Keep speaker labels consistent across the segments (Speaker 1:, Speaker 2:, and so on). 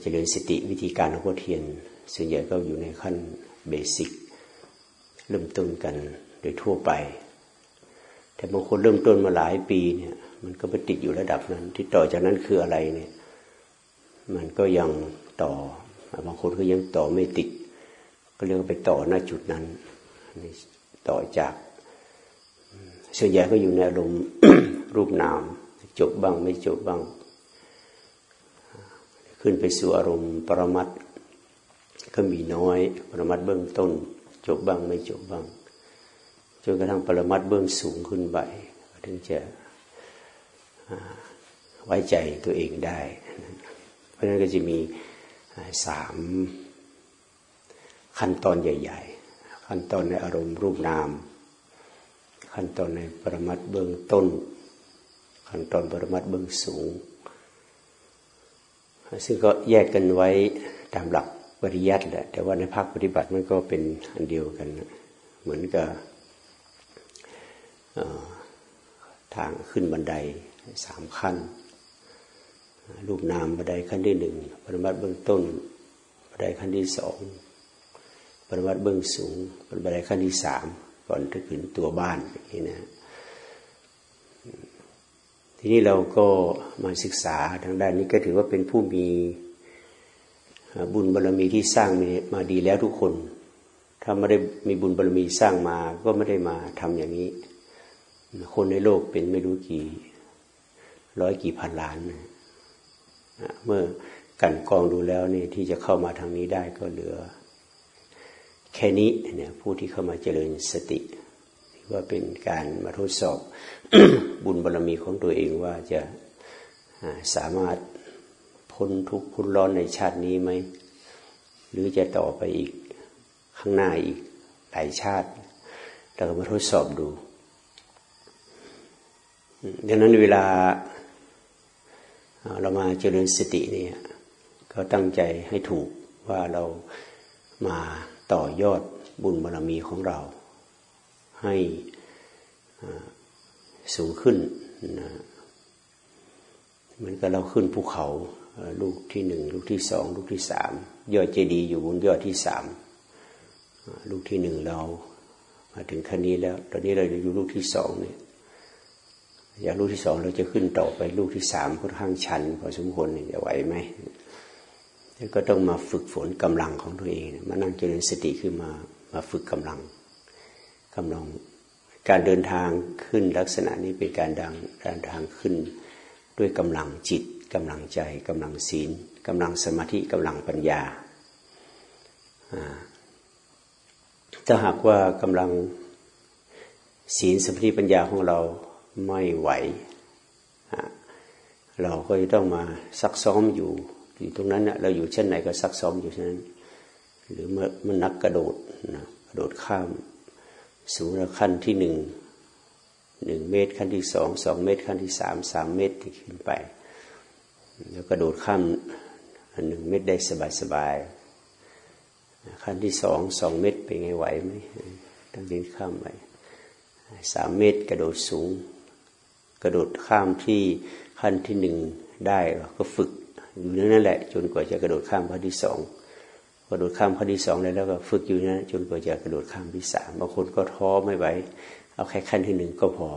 Speaker 1: เจริญสติวิธีการของพ่อเทียน ส่วนใหญ่ก็อยู่ในขั้นเบสิกเริ่มต้นกันโดยทั่วไป แต่บางคนเริ่มต้นมาหลายปีเนี่ยมันก็ไปติดอยู่ระดับนั้น ที่ต่อจากนั้นคืออะไรเนี่ย มันก็ยังต่อ บางคนก็ยังต่อไม่ติด ก็เรียกไปต่อหน้าจุดนั้นต่อจากส่วนใหญ่ก็อยู่ในอารมณ์รูปนาม จบบ้างไม่จบบ้าง ขึ้นไปสู่อารมณ์ปรมัตก็มีน้อยปรมัตเบื้องต้น จบบ้างไม่จบบ้างจนกระทั่งปรมัตเบื้องสูงขึ้นไปถึงจะไว้ใจตัวเองได้ เพราะฉะนั้นก็จะมีสามขั้นตอนใหญ่ ๆ ขั้นตอนในอารมณ์รูปนาม ขั้นตอนในปรมัตเบื้องต้น ขั้นตอนปรมัตเบื้องสูง ซึ่งก็แยกกันไว้ตามหลักปริยัติแหละ แต่ว่าในภาคปฏิบัติมันก็เป็นอันเดียวกัน เหมือนกับทางขึ้นบันไดสามขั้น รูปนามบันไดขั้นที่หนึ่งปรมัตเบื้องต้นบันไดขั้นที่สองปรมัตเบื้องสูงบันไดขั้นที่สามก่อนจะขึ้นตัวบ้านนี่นะ ทีนี้เราก็มาศึกษาทางด้านนี้ก็ถือว่าเป็นผู้มีบุญบารรมีที่สร้างมาดีแล้วทุกคน ถ้าไม่ได้มีบุญบารรมีสร้างมาก็ไม่ได้มาทำอย่างนี้ คนในโลกเป็นไม่รู้กี่ ร้อยกี่พันล้านเมื่อกันกองดูแล้วนี่ที่จะเข้ามาทางนี้ได้ก็เหลือ แค่นี้เนี่ยผู้ที่เข้ามาเจริญสติ ว่าเป็นการมาทดสอบบุญบารรมีของตัวเองว่าจะสามารถพ้นทุกข์พ้นร้อนในชาตินี้ไหม หรือจะต่อไปอีกข้างหน้าอีกหลายชาติ เราก็มาทดสอบดูดังนั้นเวลาเรามาเจริญสติเนี่ยก็ตั้งใจให้ถูกว่าเรามาต่อยอดบุญบารรมีของเรา ให้ สูงขึ้นนะเหมือนกับเราขึ้นภูเขาลูกที่หนึ่งลูกที่สองลูกที่สามยอดเจดีย์อยู่บนยอดที่สามลูกที่หนึ่งเรามาถึงขั้นนี้แล้ว ตอนนี้เราอยู่ลูกที่สองเนี่ยอย่ากลูกที่สองเราจะขึ้นต่อไปลูกที่สามค่อนข้างชันพอสมควรจะไหวไหมก็ต้องมาฝึกฝนกำลังของตัวเอง มานั่งเจริญสติขึ้นมามาฝึกกำลังกำลัง การเดินทางขึ้นลักษณะนี้เป็นการดังเดินทางขึ้น ด้วยกำลังจิตกำลังใจกำลังศีลกำลังสมาธิกำลังปัญญา ถ้าหากว่ากำลังศีลสมาธิปัญญาของเราไม่ไหว เราก็จะต้องมาซักซ้อมอยู่อยู่ตรงนั้นเราอยู่เช่นไหนก็ซักซ้อมอยู่เช่นนั้น หรือเมื่อมันนักกระโดดนะกระโดดข้าม สูงขั้นที่หนึ่งหนึ่งเมตรขั้นที่สองสองเมตรขั้นที่สามสามเมตรที่ขึ้นไป แล้วกระโดดข้ามหนึ่งเมตรได้สบายสบายขั้นที่สองสองเมตรเป็นไงไหวไหมต้องเดินข้ามไปสามเมตรกระโดดสูง กระโดดข้ามที่ขั้นที่หนึ่งได้ก็ฝึกอยู่นั่นแหละ จนกว่าจะกระโดดข้ามขั้นที่สอง กระโดดข้ามขั้นที่สองแล้วแล้วก็ฝึกอยู่นั้นจนกว่าจะกระโดดข้ามที่สามบางคนก็ท้อไม่ไหวเอาแค่ขั้นที่หนึ่งก็พอ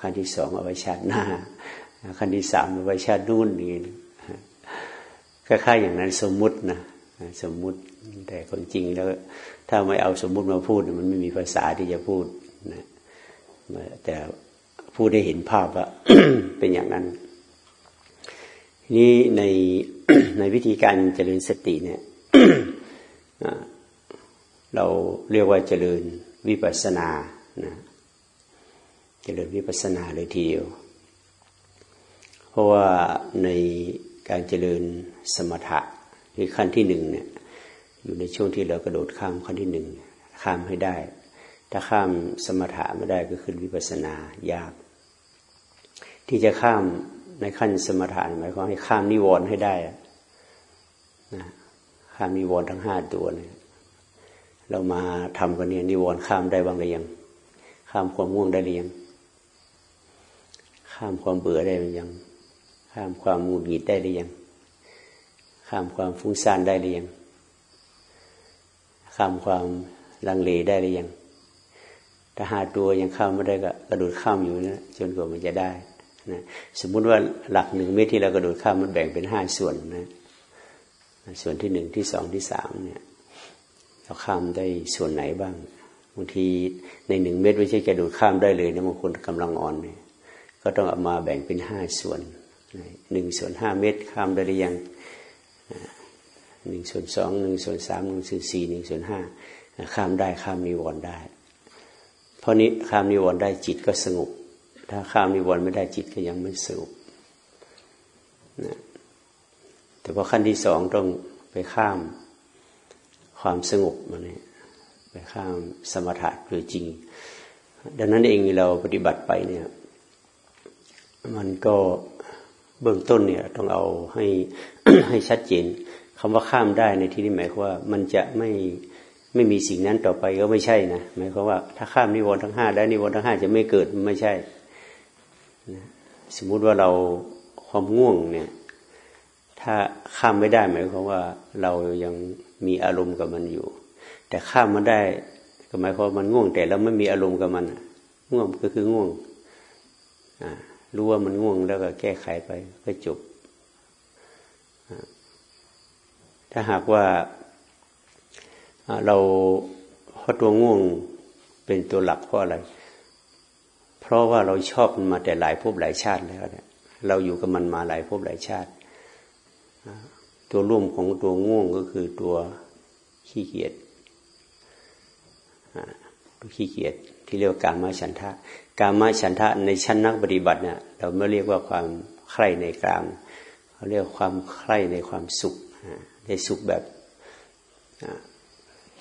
Speaker 1: ขั้นที่สองเอาไว้ชาติหน้า ขั้นที่สามเอาไว้ชาตินู่นนี่คล้ายๆอย่างนั้นสมมุตินะสมมุติแต่คนจริงแล้ว ถ้าไม่เอาสมมุติมาพูดมันไม่มีภาษาที่จะพูดนะแต่พูดได้เห็นภาพว่าเป็นอย่างนั้น นี่ในในวิธีการเจริญสติเนี่ย เราเรียกว่าเจริญวิปัสสนานะเจริญวิปัสสนาเลยทีเดียว เพราะว่าในการเจริญสมถะคือขั้นที่หนึ่งเนี่ยอยู่ในช่วงที่เรากระโดดข้ามขั้นที่หนึ่งข้ามให้ได้ ถ้าข้ามสมถะไม่ได้ก็ขึ้นวิปัสสนายาก ที่จะข้ามในขั้นสมถะหมายความให้ข้ามนิวรณ์ให้ได้ ข้ามนิวรณ์ทั้งห้าตัวเนี่ยเรามาทำกันเนี่ยนิวรณ์ข้ามได้บ้างหรือยัง ข้ามความง่วงได้หรือยัง ข้ามความเบื่อได้หรือยัง ข้ามความหงุดหงิดได้หรือยัง ข้ามความฟุ้งซ่านได้หรือยัง ข้ามความลังเลได้หรือยัง ถ้าหาตัวยังข้ามไม่ได้ก็กระโดดข้ามอยู่นะจนกว่ามันจะได้นะสมมุติว่าหลักหนึ่งเมตรที่เรากระโดดข้ามมันแบ่งเป็นห้าส่วนนะ ส่วนที่หนึ่งที่สองที่สามเนี่ยเราข้ามได้ส่วนไหนบ้างบางทีในหนึ่งเมตรไม่ใช่กระโดดข้ามได้เลยนะบางคนกำลังอ่อนเนี่ยก็ต้องเอามาแบ่งเป็นห้าส่วนหนึ่งส่วนห้าเมตรข้ามได้หรือยังหนึ่งส่วนสองหนึ่งส่วนสามหนึ่งส่วนสี่หนึ่งส่วนห้าข้ามได้ข้ามนิวรณ์ได้ เพราะนี้ข้ามนิวรณ์ได้จิตก็สงบถ้าข้ามนิวรณ์ไม่ได้จิตก็ยังไม่สงบนะ แต่พอขั้นที่สองต้องไปข้ามความสงบมาเนี่ยไปข้ามสมถะคือจริง ดังนั้นเองเราปฏิบัติไปเนี่ย มันก็เบื้องต้นเนี่ย ต้องเอาให้ให้ชัดเจนคำว่าข้ามได้ในที่นี้หมายความว่ามันจะไม่ไม่มีสิ่งนั้นต่อไปก็ไม่ใช่นะหมายความว่าถ้าข้ามนิวรณ์ทั้งห้าได้นิวรณ์ทั้งห้าจะไม่เกิดไม่ใช่นะสมมุติว่าเราความง่วงเนี่ย ถ้าข้ามไม่ได้หมายความว่าเรายังมีอารมณ์กับมันอยู่ แต่ข้ามมันได้ก็หมายความมันง่วง แต่เราไม่มีอารมณ์กับมันง่วงก็คือง่วงรู้ว่ามันง่วงแล้วก็แก้ไขไปก็จบถ้าหากว่าเราเพราะตัวง่วงเป็นตัวหลักเพราะอะไร เพราะว่าเราชอบมันมาแต่หลายภพหลายชาติแล้วเนี่ยเราอยู่กับมันมาหลายภพหลายชาติ ตัวร่วมของตัวง่วงก็คือตัวขี้เกียจตัวขี้เกียจที่เรียกว่าการมาฉันทะ การมาฉันทะในชั้นนักปฏิบัติเนี่ยเราไม่เรียกว่าความใคร่ในกลางเขาเรียกความใคร่ในความสุข ในสุขแบบ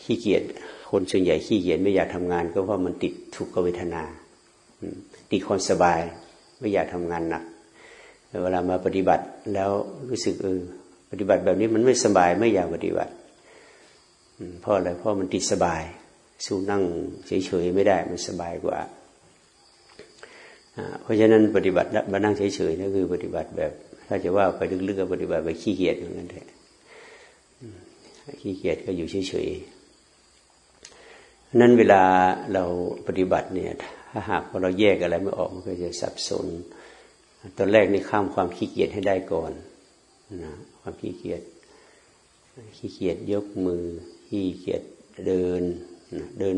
Speaker 1: ขี้เกียจคนส่วนใหญ่ขี้เกียจไม่อยากทำงาน ก็เพราะมันติดทุกขเวทนา ติดความสบายไม่อยากทำงานหนัก เวลามาปฏิบัติแล้วรู้สึกเออปฏิบัติแบบนี้มันไม่สบายไม่อยากปฏิบัติเพราะอะไรเพราะมันติดสบาย สู้นั่งเฉยๆไม่ได้มันสบายกว่าเพราะฉะนั้นปฏิบัติมานั่งเฉยๆนั่นคือ ปฏิบัติแบบ ถ้าจะว่าไปลึกๆก็ปฏิบัติแบบขี้เกียจอย่างนั้นแหละขี้เกียจก็อยู่เฉยๆนั้นเวลาเราปฏิบัติเนี่ย ถ้าหากว่าเราแยกอะไรไม่ออกมันก็จะสับสน ตอนแรกนี่ข้ามความขี้เกียจให้ได้ก่อนนะความขี้เกียจขี้เกียจยกมือ ขี้เกียจเดินเดิน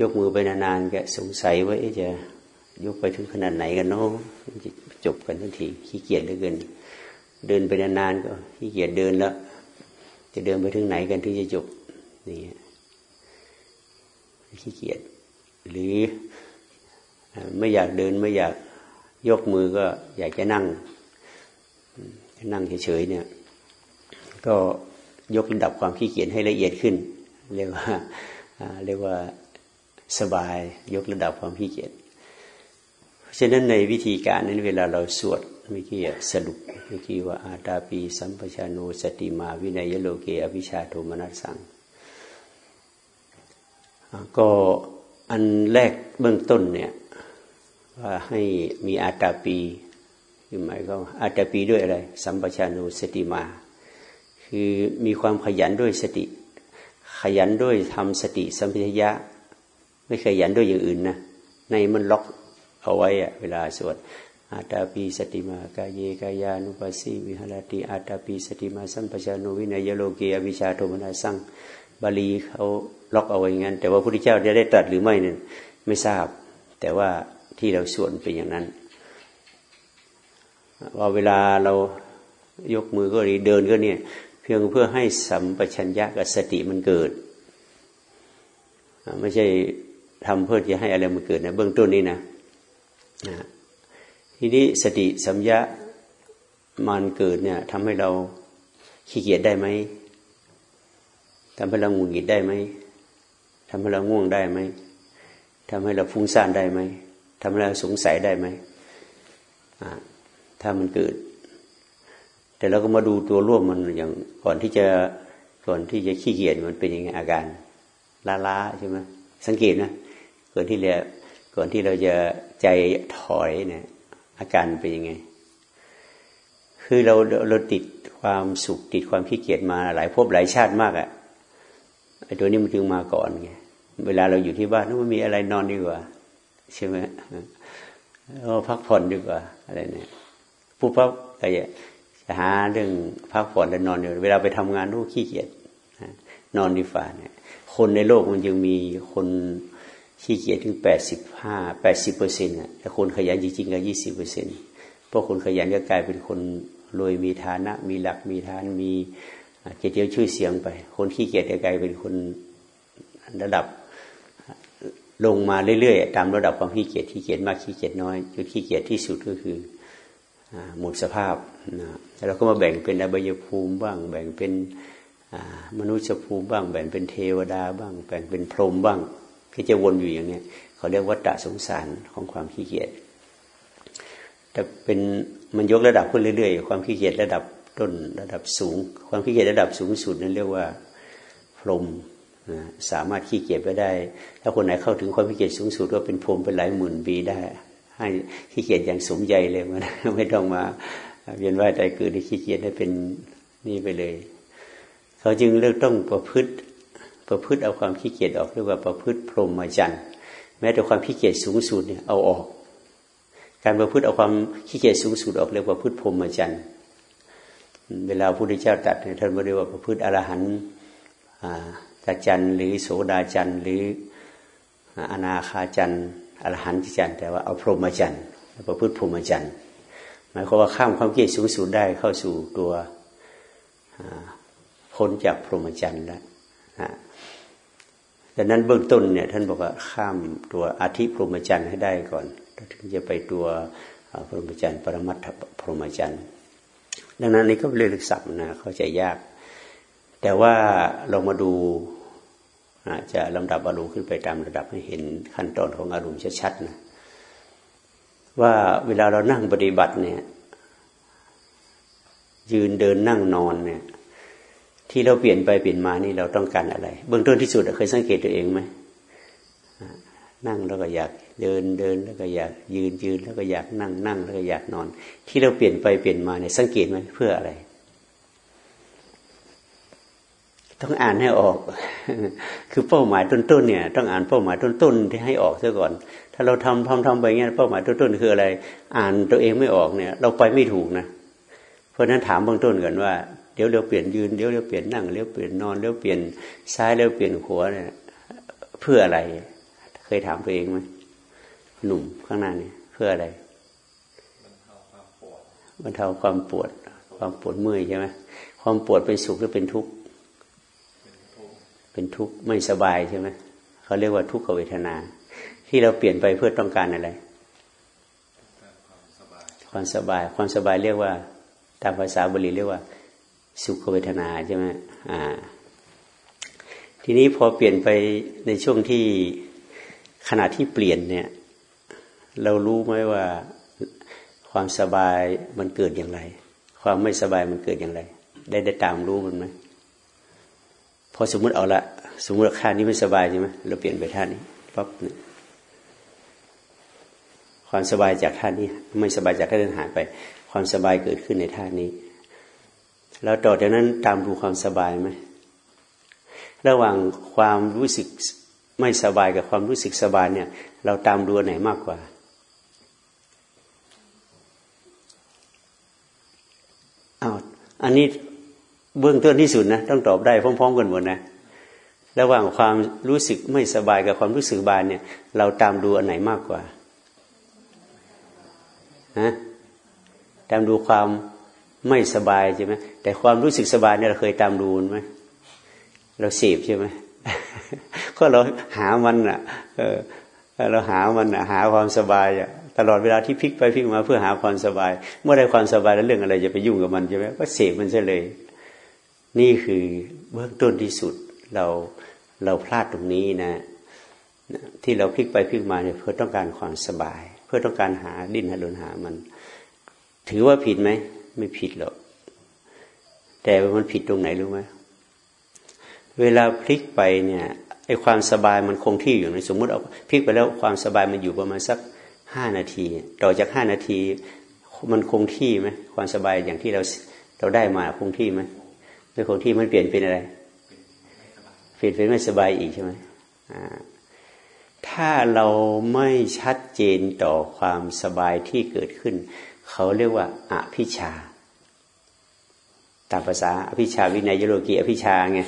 Speaker 1: ยกมือไปนานๆแกสงสัยว่าจะยกไปถึงขนาดไหนกันเนาะจะจบกันทันทีขี้เกียจเหลือเกินเดินไปนานๆก็ขี้เกียจเดินแล้วจะเดินไปถึงไหนกันที่จะจบนี่ขี้เกียจหรือไม่อยากเดินไม่อยาก ยกมือก็อยากจะนั่งนั่งเฉยๆเนี่ย ก็ยกระดับความขี้เกียจให้ละเอียดขึ้น เรียกว่าเรียกว่าสบายยกระดับความขี้เกียจเพราะฉะนั้นในวิธีการนั้นเวลาเราสวดเมื่อกี้สรุปเมื่อกี้ว่าอาตาปีสัมปชานุสติมาวินัยโลเกอภิชาโทมนัสสังก็อันแรกเบื้องต้นเนี่ย ว่าให้มีอาตาปีคือหมายก็อาตาปีด้วยอะไร สัมปชานุสติมา คือมีความขยันด้วยสติ ขยันด้วยทำสติสัมปชัญญะ ไม่ขยันด้วยอย่างอื่นนะในมันล็อกเอาไว้อะเวลาสวดอาตาปีสติมากายเยกายานุปัสสีวิหารติอาตาปีสติมาสัมปชานุวินัยโลเกอวิชาโทมนาสังบาลีเขาล็อกเอาไว้งั้น แต่ว่าพระพุทธเจ้าจะได้ตรัสหรือไม่เนี่ยไม่ทราบ แต่ว่า ที่เราส่วนเป็นอย่างนั้นว่าเวลาเรายกมือก็ดีเดินก็เนี่ย เพียงเพื่อให้สัมปชัญญะกับสติมันเกิด ไม่ใช่ทำเพื่อจะให้อะไรมันเกิดนะเบื้องต้นนี้นะนะทีนี้สติสัมยามันเกิดเนี่ยทำให้เราขี้เกียจได้ไหมทำให้เรางุนหงิดได้ไหมทำให้เราง่วงได้ไหมทำให้เราฟุ้งซ่านได้ไหม ทำให้เราสงสัยได้ไหมถ้ามันเกิด แต่เราก็มาดูตัวร่วมมันอย่างก่อนที่จะก่อนที่จะขี้เกียจมันเป็นยังไงอาการล้าๆใช่ไหมสังเกตนะก่อนที่เราก่อนที่เราจะใจถอยเนี่ย อาการเป็นยังไง คือเราเราติดความสุขติดความขี้เกียจมาหลายภพหลายชาติมากอะ่ะไอ้ตัวนี้มันจึงมาก่อนไงเวลาเราอยู่ที่บ้านมันมีอะไรนอนดีกว่า ใช่ไหมเราพักผ่อนดีกว่าอะไรเนี่ยผู้พักก็จะหาเรื่องพักผ่อนและนอนอยู่เวลาไปทำงานลูกขี้เกียจนอนดีฝ่าเนี่ย คนในโลกมันยังมีคนขี้เกียจถึงแปดสิบห้าแปดสิบเปอร์เซ็นต์แต่คนขยันจริงๆก็ยี่สิบเปอร์เซ็นต์พวกคนขยันก็กลายเป็นคนรวยมีฐานะ มีหลักมีฐานมีเกียรติยศชื่อเสียงไป คนขี้เกียจก็กลายเป็นคนระดับ ลงมาเรื่อยๆ ตามระดับความขี้เกียจขี้เกียจมากขี้เกียจน้อยจุดขี้เกียจที่สุดก็คือหมดสภาพนะแล้วเราก็มาแบ่งเป็นอบายภูมิบ้าง แบ่งเป็นมนุษย์ภูมิบ้าง แบ่งเป็นเทวดาบ้าง แบ่งเป็นพรหมบ้างที่จะวนอยู่อย่างเนี้ยเขาเรียกวัฏฏะสงสารของความขี้เกียจแต่เป็นมันยกระดับขึ้นเรื่อยๆ ความขี้เกียจระดับต้นระดับสูง ความขี้เกียจระดับสูงสุดนั้นเรียกว่า พรหม สามารถขี้เกียจไปได้ ถ้าคนไหนเข้าถึงความขี้เกียจสูงสุดก็เป็นพรมเป็นหลายหมื่นปีได้ ให้ขี้เกียจอย่างสมใจเลยมันไม่ต้องมาเวียนว่ายใจเกิดที่ขี้เกียจได้เป็นนี่ไปเลย เขาจึงเลือกต้องประพฤติประพฤติเอาความขี้เกียจออกเรียกว่าประพฤติพรหมจรรย์แม้แต่ความขี้เกียจสูงสุดเนี่ยเอาออก การประพฤติเอาความขี้เกียจสูงสุดออกเรียกว่าพฤติพรหมจรรย์เวลาพระพุทธเจ้าตรัสเนี่ยท่านไม่ได้ว่าประพฤติอรหันต์ ตาจันหรือโสดาจันหรืออนาคาจันอรหันต์จันแต่ว่าเอาพรหมจรรย์ประพฤติพรหมจรรย์หมายความว่าข้ามความเกียดสูงสุดได้เข้าสู่ตัวพ้นจากพรหมจรรย์แล้วดังนั้นเบื้องต้นเนี่ยท่านบอกว่าข้ามตัวอาทิพรหมจรรย์ให้ได้ก่อนถึงจะไปตัวพรหมจรรย์ปรมัตถพรหมจรรย์ดังนั้นนี่ก็เรื่องศัพท์นะเข้าใจยาก แต่ว่าเรามาดูจะลำดับอารมณ์ขึ้นไปตามระดับให้เห็นขั้นตอนของอารมณ์ชัดๆนะว่าเวลาเรานั่งปฏิบัติเนี่ย ยืนเดินนั่งนอนเนี่ย ที่เราเปลี่ยนไปเปลี่ยนมานี่เราต้องการอะไร เบื้องต้นที่สุดเคยสังเกตตัวเองไหมนั่งแล้วก็อยากเดินเดินแล้วก็อยากยืนยืนแล้วก็อยากนั่งนั่งแล้วก็อยากนอน ที่เราเปลี่ยนไปเปลี่ยนมาเนี่ยสังเกตไหมเพื่ออะไร ต้องอ่านให้ออก คือเป้าหมายต้นๆเนี่ยต้องอ่านเป้าหมายต้นๆที่ให้ออกซะก่อน ถ้าเราทำทำทำไปเงี้ยเป้าหมายต้นๆคืออะไร อ่านตัวเองไม่ออกเนี่ย เราไปไม่ถูกนะ เพราะฉะนั้นถามเบื้องต้นก่อนว่าเดี๋ยวเราเปลี่ยนยืนเดี๋ยวเราเปลี่ยนนั่งเดี๋ยวเปลี่ยนนอนเดี๋ยวเปลี่ยนซ้ายเดี๋ยวเปลี่ยนขวาเนี่ยเพื่ออะไร เคยถามตัวเองไหมหนุ่มข้างหน้านี่เพื่ออะไรบรรเทาความปวด ความปวดเมื่อยใช่ไหมความปวดเป็นสุขหรือเป็นทุกข์ เป็นทุกข์ไม่สบายใช่ไหมเขาเรียกว่าทุกขเวทนา ที่เราเปลี่ยนไปเพื่อต้องการอะไรความสบาย ความสบายเรียกว่าตามภาษาบาลีเรียกว่า สุขเวทนาใช่ไหมอ่า ทีนี้พอเปลี่ยนไปในช่วงที่ขณะที่เปลี่ยนเนี่ย เรารู้ไหมว่าความสบายมันเกิดอย่างไร ความไม่สบายมันเกิดอย่างไร ได้ได้ตามรู้มันไหม พอสมมุติเอาละสมมติค่านี้ไม่สบายใช่ไหมเราเปลี่ยนไปท่านี้ปั๊บเนี่ยความสบายจากท่านี้ ไม่สบายจากท่านั้นหายไป ความสบายเกิดขึ้นในท่านี้ แล้วต่อจากนั้นตามดูความสบายไหมระหว่างความรู้สึกไม่สบายกับความรู้สึกสบายเนี่ย เราตามดูไหนมากกว่า อ้าว อันนี้ เบื้องต้นที่สุดนะต้องตอบได้พร้อม ๆ กันหมดนะระหว่างความรู้สึกไม่สบายกับความรู้สึกบายเนี่ย เราตามดูอันไหนมากกว่าฮะตามดูความไม่สบายใช่ไหมแต่ความรู้สึกสบายเนี่ยเราเคยตามดูไหมเราเสพใช่ไหมก็เราหามันอะเออเราหามันอะหาความสบายอะตลอดเวลาที่พลิกไปพลิกมาเพื่อหาความสบาย เมื่อได้ความสบายแล้วเรื่องอะไรจะไปยุ่งกับมันใช่ไหมก็เสพมันซะเลย นี่คือเบื้องต้นที่สุดเราเราพลาดตรงนี้นะ ที่เราพลิกไปพลิกมาเนี่ยเพื่อต้องการความสบาย เพื่อต้องการหาดิ้นหาดนหามัน ถือว่าผิดไหมไม่ผิดหรอก แต่มันผิดตรงไหนรู้ไหมเวลาพลิกไปเนี่ยไอ้ความสบายมันคงที่อยู่ในสมมุติเอาพลิกไปแล้วความสบายมันอยู่ประมาณสักห้านาที ต่อจากห้านาที มันคงที่ไหมความสบายอย่างที่เราเราได้มาคงที่ไหม ไม่คงที่มันเปลี่ยนเป็นอะไรเปลี่ยนเป็นไม่สบายอีกใช่ไหมถ้าเราไม่ชัดเจนต่อความสบายที่เกิดขึ้น เขาเรียกว่าอภิชา ตามภาษาอภิชาวินัยโลกีอภิชาไง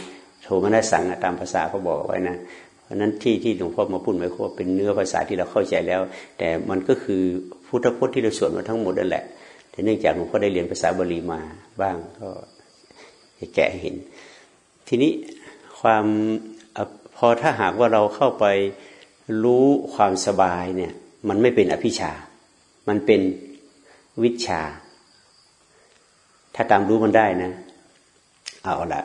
Speaker 1: โทมนัสสังตามภาษาเขาบอกไว้นะเพราะนั้นที่ที่หลวงพ่อมาพูดไว้ว่าเป็นเนื้อภาษาที่เราเข้าใจแล้ว แต่มันก็คือพุทธพจน์ที่เราสวดมาทั้งหมดนั่นแหละแต่เนื่องจากหลวงพ่อได้เรียนภาษาบาลีมาบ้างก็ แกะเห็น ทีนี้ความพอถ้าหากว่าเราเข้าไปรู้ความสบายเนี่ย มันไม่เป็นอภิชา มันเป็นวิชา ถ้าตามรู้มันได้นะ เอาละ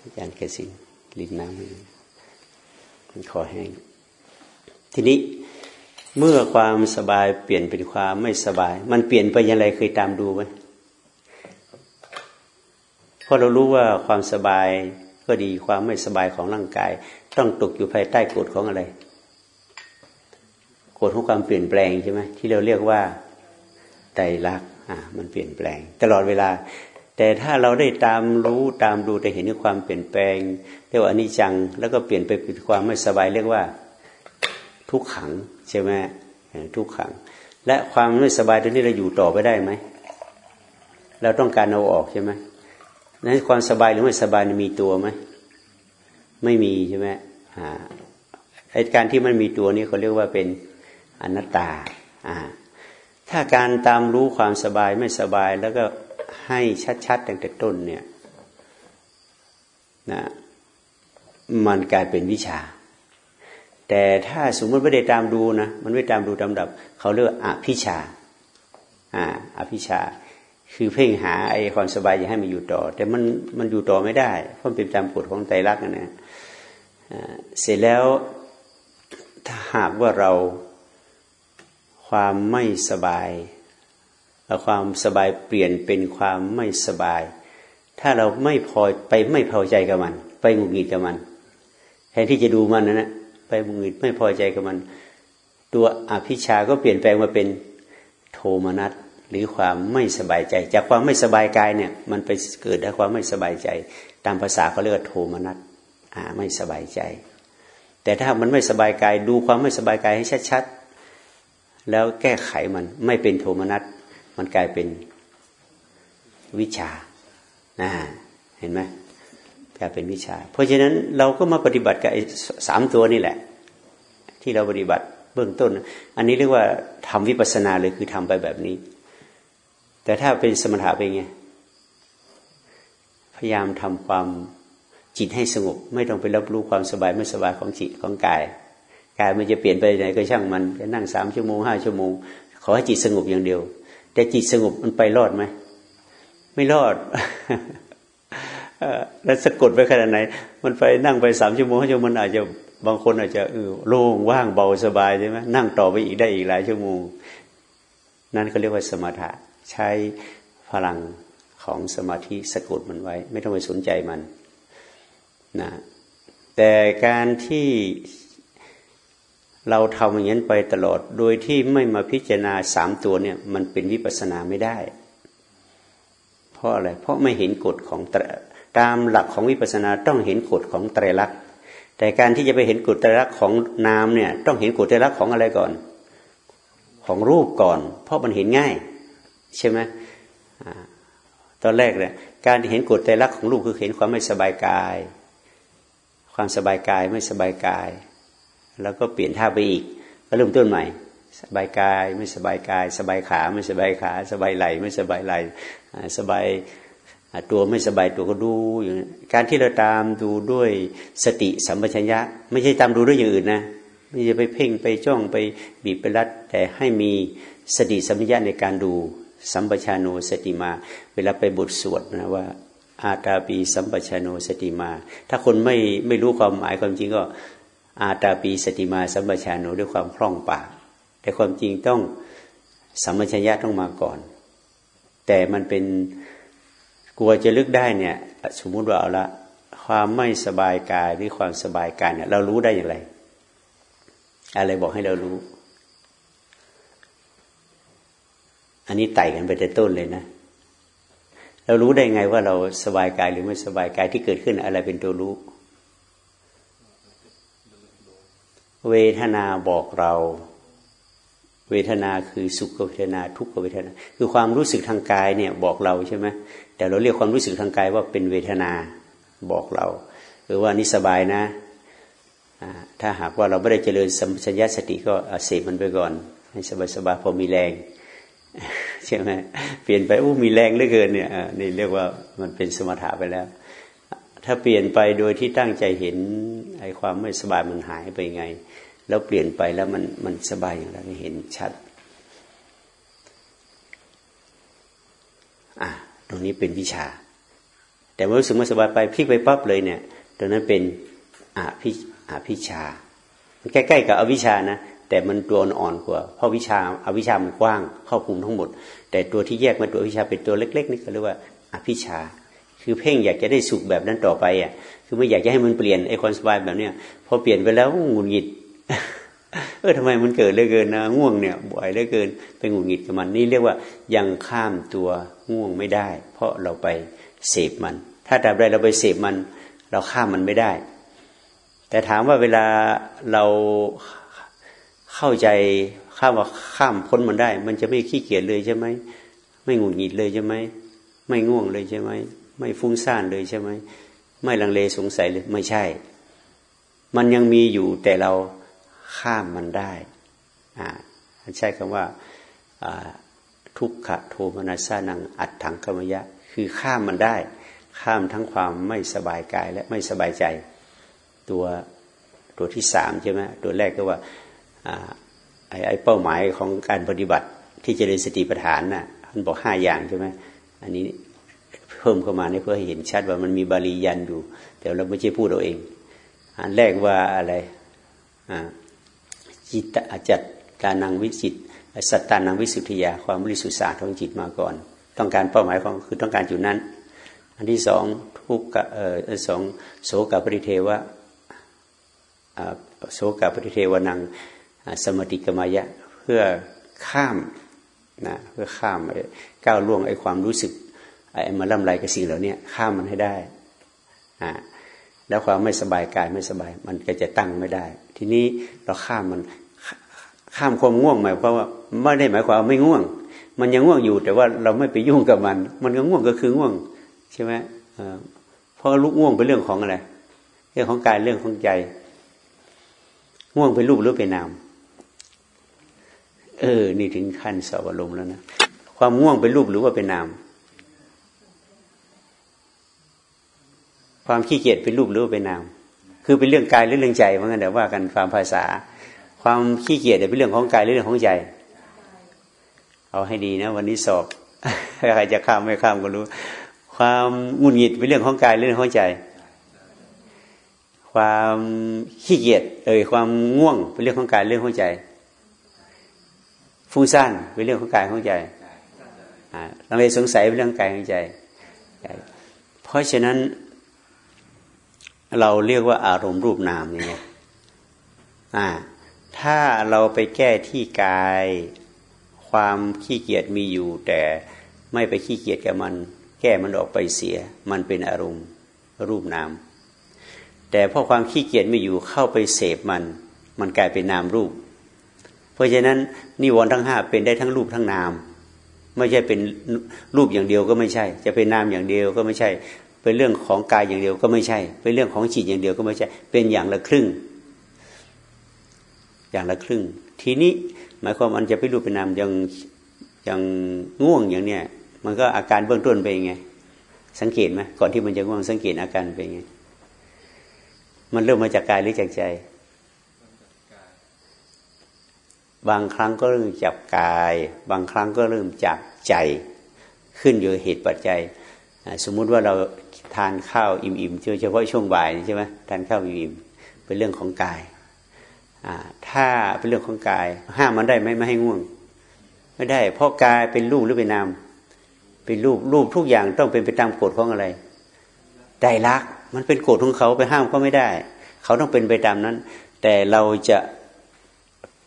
Speaker 1: อาจารย์เกสิงลิ้นน้ำมันคอแห้ง ทีนี้เมื่อความสบายเปลี่ยนเป็นความไม่สบาย มันเปลี่ยนไปยังไงเคยตามดูไหม เพราะเรารู้ว่าความสบายก็ดีความไม่สบายของร่างกาย ต้องตกอยู่ภายใต้กฎของอะไรกฎของความเปลี่ยนแปลงใช่ไหมที่เราเรียกว่าไตรลักอ่ามันเปลี่ยนแปลง ตลอดเวลา แต่ถ้าเราได้ตามรู้ตามดูแต่เห็นความเปลี่ยนแปลง เรียกว่าอนิจจัง แล้วก็เปลี่ยนไปเป็นความไม่สบายเรียกว่าทุกขังใช่ไหมทุกขัง และความไม่สบายตัวนี้เราอยู่ต่อไปได้ไหมเราต้องการเอาออกใช่ไหม นั้นความสบายหรือไม่สบายมีตัวไหมไม่มีใช่ไหมอ่าไอการที่มันมีตัวนี้เขาเรียกว่าเป็นอนัตตาอ่าถ้าการตามรู้ความสบายไม่สบายแล้วก็ให้ชัดๆตั้งแต่ต้นเนี่ยนะมันกลายเป็นวิชา แต่ถ้าสมมติไม่ได้ตามดูนะมันไม่ตามดูตามดับ เขาเรียกอภิชาอ่าอภิชา คือเพ่งหาไอ้ความสบายอยากให้มันอยู่ต่อ แต่มันมันอยู่ต่อไม่ได้เพราะเป็นตามกฎของไตรลักษณ์นะเสร็จแล้วถ้าหากว่าเราความไม่สบายเอความสบายเปลี่ยนเป็นความไม่สบาย ถ้าเราไม่พอไปไม่พอใจกับมัน ไปหงุดหงิดกับมันแทนที่จะดูมันนะนะไปหงุดหงิดไม่พอใจกับมัน ตัวอภิชาก็เปลี่ยนแปลงมาเป็นโทมนัส หรือความไม่สบายใจ จากความไม่สบายกายเนี่ย มันไปเกิดด้วยความไม่สบายใจ ตามภาษาเขาเรียกว่าโทมนัสอ่าไม่สบายใจ แต่ถ้ามันไม่สบายกายดูความไม่สบายกายให้ชัดๆแล้วแก้ไขมันไม่เป็นโทมนัสมันกลายเป็นวิชานะเห็นไหมกลายเป็นวิชา เพราะฉะนั้นเราก็มาปฏิบัติกับไอ้สามตัวนี่แหละ ที่เราปฏิบัติเบื้องต้น อันนี้เรียกว่าทำวิปัสสนาเลยคือทำไปแบบนี้ แต่ถ้าเป็นสมถะเป็นไง พยายามทำความจิตให้สงบ ไม่ต้องไปรับรู้ความสบายไม่สบายของจิตของกาย กายมันจะเปลี่ยนไปไหนก็ช่างมันจะนั่งสามชั่วโมงห้าชั่วโมง ขอให้จิตสงบอย่างเดียว แต่จิตสงบมันไปรอดไหม ไม่รอดแล้วสะกดไปขนาดไหน มันไปนั่งไปสามชั่วโมงห้าชั่วโมงมันอาจจะบางคนอาจจะเออโล่งว่างเบาสบายใช่ไหมนั่งต่อไปอีกได้อีกหลายชั่วโมง นั่นเขาเรียกว่าสมถะ ใช้พลังของสมาธิสะกดมันไว้ ไม่ต้องไปสนใจมันนะแต่การที่เราทำอย่างนั้นไปตลอด โดยที่ไม่มาพิจารณาสามตัวเนี่ย มันเป็นวิปัสนาไม่ได้ เพราะอะไร เพราะไม่เห็นกฎของตามหลักของวิปัสนาต้องเห็นกฎของไตรลักษณ์ แต่การที่จะไปเห็นกฎไตรลักษณ์ของนามเนี่ย ต้องเห็นกฎไตรลักษณ์ของอะไรก่อน ของรูปก่อน เพราะมันเห็นง่าย ใช่ไหมตอนแรกเนี่ยการเห็นกฎใจรักของลูกคือเห็นความไม่สบายกาย ความสบายกายไม่สบายกาย แล้วก็เปลี่ยนท่าไปอีก ก็เริ่มต้นใหม่ สบายกายไม่สบายกาย สบายขาไม่สบายขา สบายไหลไม่สบายไหลสบายตัวไม่สบายตัวก็ดูอย่างการที่เราตามดูด้วยสติสัมปชัญญะ ไม่ใช่ตามดูด้วยอย่างอื่นนะไม่ใช่ไปเพ่งไปจ้องไปบีบไปรัดแต่ให้มีสติสัมปชัญญะในการดู สัมปชานโนสติมา เวลาไปบทสวดนะว่า อาตาปีสัมปชานโนสติมา ถ้าคนไม่ไม่รู้ความหมายความจริงก็ อาตาปีสติมาสัมปชานโนด้วยความคล่องปาก แต่ความจริงต้องสัมปชัญญะต้องมาก่อน แต่มันเป็นกลัวจะลึกได้เนี่ย สมมุติว่าเอาละความไม่สบายกายหรือความสบายกายเนี่ยเรารู้ได้อย่างไร อะไรบอกให้เรารู้ อันนี้ไต่กันไปแต่ต้นเลยนะ เรารู้ได้ไงว่าเราสบายกายหรือไม่สบายกายที่เกิดขึ้นอะไรเป็นตัวรู้ เวทนาบอกเรา เวทนาคือสุขเวทนา ทุกขเวทนา คือความรู้สึกทางกายเนี่ยบอกเราใช่ไหมแต่เราเรียกความรู้สึกทางกายว่าเป็นเวทนาบอกเราหรือว่านี่สบายนะถ้าหากว่าเราไม่ได้เจริญสัญญาสติก็เสพมันไปก่อน ให้สบายๆพอมีแรง ใช่ไหมเปลี่ยนไปอู้มีแรงเหลือเกินเนี่ยนี่เรียกว่ามันเป็นสมถะไปแล้ว ถ้าเปลี่ยนไปโดยที่ตั้งใจเห็นไอ้ความไม่สบายมันหายไปไง แล้วเปลี่ยนไปแล้วมันมันสบายอย่างไรเห็นชัดอะตรงนี้เป็นวิชา แต่เมื่อรู้สึกมันสบายไปพลิกไปปั๊บเลยเนี่ยตรงนั้นเป็นอภิอภิชาใกล้ๆกับอวิชานะ แต่มันตัวอ่อนกว่า เพราะวิชาอาวิชามันกว้างครอบคลุมทั้งหมด แต่ตัวที่แยกมาตัววิชาเป็นตัวเล็ก ๆ นี่ก็เรียกว่าอภิชา คือเพ่งอยากจะได้สุขแบบนั้นต่อไปอะ คือไม่อยากจะให้มันเปลี่ยนไอ้ความสบายแบบเนี้ยพอเปลี่ยนไปแล้วหงุดหงิด เออทำไมมันเกิดเลยเกินนะง่วงเนี่ยบ่อยเลยเกินไปหงุดหงิดกับมันนี่เรียกว่ายังข้ามตัวง่วงไม่ได้ เพราะเราไปเสพมัน ถ้าแต่ใดเราไปเสพมัน เราข้ามมันไม่ได้ แต่ถามว่าเวลาเรา เข้าใจข้ามว่าข้ามพ้นมันได้ มันจะไม่ขี้เกียจเลยใช่ไหมไม่หงุดหงิดเลยใช่ไหมไม่ง่วงเลยใช่ไหมไม่ฟุ้งซ่านเลยใช่ไหมไม่ลังเลสงสัยเลยไม่ใช่ มันยังมีอยู่แต่เราข้ามมันได้อ่าใช้คำว่าทุกขะโทมนัสสานังอัดถังกรรมยะ คือข้ามมันได้ ข้ามทั้งความไม่สบายกายและไม่สบายใจ ตัวตัวที่สามใช่ไหมตัวแรกก็ว่า ไอ้เป้าหมายของการปฏิบัติที่เจรียนสติปัฏฐานน่ะมันบอกห้าอย่างใช่ไหมอันนี้เพิ่มเข้ามาเพื่อให้เห็นชัดว่ามันมีบาลียันอยู่ แต่เราไม่ใช่พูดเราเอง อันแรกว่าอะไรจิตอาจัตตานังวิจิตสัตตานังวิสุทธิยาความบริสุทธิ์สะอาดของจิตมาก่อน ต้องการเป้าหมายของคือต้องการจุดนั้น อันที่สองทุกกะเออสองโสกปริเทวะโสกปริเทวนัง สมติกมายะเพื่อข้ามนะเพื่อข้ามก้าวล่วงไอ้ความรู้สึกไอ้มาล่ำไรกับสิ่งเหล่านี้ข้ามมันให้ได้อ่าแล้วความไม่สบายกายไม่สบาย มันก็จะตั้งไม่ได้ ทีนี้เราข้ามมันข้ามความง่วงหมายความว่าไม่ได้หมายความไม่ง่วง มันยังง่วงอยู่แต่ว่าเราไม่ไปยุ่งกับมัน มันก็ง่วงก็คือง่วงใช่ไหมเพราะลุกง่วงเป็นเรื่องของอะไรเรื่องของกายเรื่องของใจ ง่วงเป็นรูปหรือเป็นนาม เออ นี่ถึงขั้นสอบอารมณ์แล้วนะ ความง่วงเป็นรูปหรือว่าเป็นนาม ความขี้เกียจเป็นรูปหรือว่าเป็นนาม คือเป็นเรื่องกายหรือเรื่องใจเหมือนกันแต่ว่ากันความภาษา ความขี้เกียจเป็นเรื่องของกายหรือเรื่องของใจ เอาให้ดีนะ วันนี้สอบใครจะข้ามไม่ข้ามก็รู้ ความงุนหงิดเป็นเรื่องของกายหรือเรื่องของใจ ความขี้เกียจเอ่ยความง่วงเป็นเรื่องของกายเรื่องของใจ ฟุ้งซ่านเป็นเรื่องของกายของใจลังเลสงสัยเป็นเรื่องกายของใจ เพราะฉะนั้น เราเรียกว่าอารมณ์รูปนามนี่ไงถ้าเราไปแก้ที่กาย ความขี้เกียจมีอยู่ แต่ไม่ไปขี้เกียจกับมัน แก้มันออกไปเสีย มันเป็นอารมณ์รูปนาม แต่พอความขี้เกียจไม่อยู่เข้าไปเสพมัน มันกลายเป็นนามรูป เพราะฉะนั้นนิวรณ์ทั้งห้าเป็นได้ทั้งรูปทั้งนาม ไม่ใช่เป็นรูปอย่างเดียวก็ไม่ใช่ จะเป็นนามอย่างเดียวก็ไม่ใช่ เป็นเรื่องของกายอย่างเดียวก็ไม่ใช่ เป็นเรื่องของจิตอย่างเดียวก็ไม่ใช่ เป็นอย่างละครึ่ง อย่างละครึ่ง ทีนี้หมายความมันจะเป็นรูปเป็นนามอย่างอย่างง่วงอย่างเนี้ยมันก็อาการเบื้องต้นเป็นไง สังเกตไหมก่อนที่มันจะง่วงสังเกตอาการเป็นไงมันเริ่มมาจากกายหรือจากใจ บางครั้งก็เริ่มจากกาย บางครั้งก็เริ่มจากใจขึ้นอยู่เหตุปัจจัย สมมุติว่าเราทานข้าวอิ่มๆเฉพาะช่วงบ่ายใช่ไหมทานข้าวอิ่มๆเป็นเรื่องของกาย ถ้าเป็นเรื่องของกาย ห้ามมันได้ไหมไม่ให้ง่วง ไม่ได้ เพราะกายเป็นรูปหรือเป็นนามเป็นรูปรูปทุกอย่างต้องเป็นไปตามกฎของอะไรใจรักมันเป็นกฎของเขาไปห้ามก็ไม่ได้ เขาต้องเป็นไปตามนั้น แต่เราจะ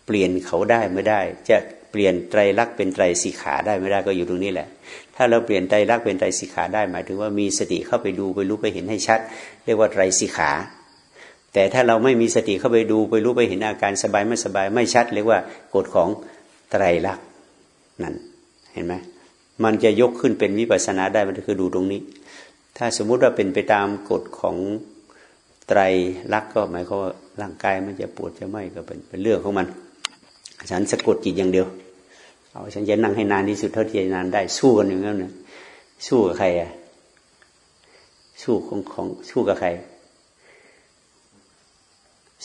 Speaker 1: เปลี่ยนเขาได้ไม่ได้ จะเปลี่ยนไตรลักษณ์เป็นไตรสีขาได้ไม่ได้ก็อยู่ตรงนี้แหละ ถ้าเราเปลี่ยนใจรักเป็นใจสิขาได้หมายถึงว่ามีสติเข้าไปดูไปรู้ไปเห็นให้ชัด เรียกว่าไตรสิขา แต่ถ้าเราไม่มีสติเข้าไปดูไปรู้ไปเห็นอาการสบายไม่สบายไม่ชัดเรียกว่ากฎของไตรลักษณ์นั่นเห็นไหมมันจะยกขึ้นเป็นวิปัสนาได้มันคือดูตรงนี้ ถ้าสมมุติว่าเป็นไปตามกฎของไตรลักษณ์ก็หมายความว่าร่างกายมันจะปวดจะไม่ก็เป็นเป็นเรื่องของมัน ฉันสะกดจิตอย่างเดียว เอาฉันจะนั่งให้นานที่สุดเท่าที่จะนานได้สู้กันอย่างนั้นนะสู้กับใครอะสู้ของของสู้กับใคร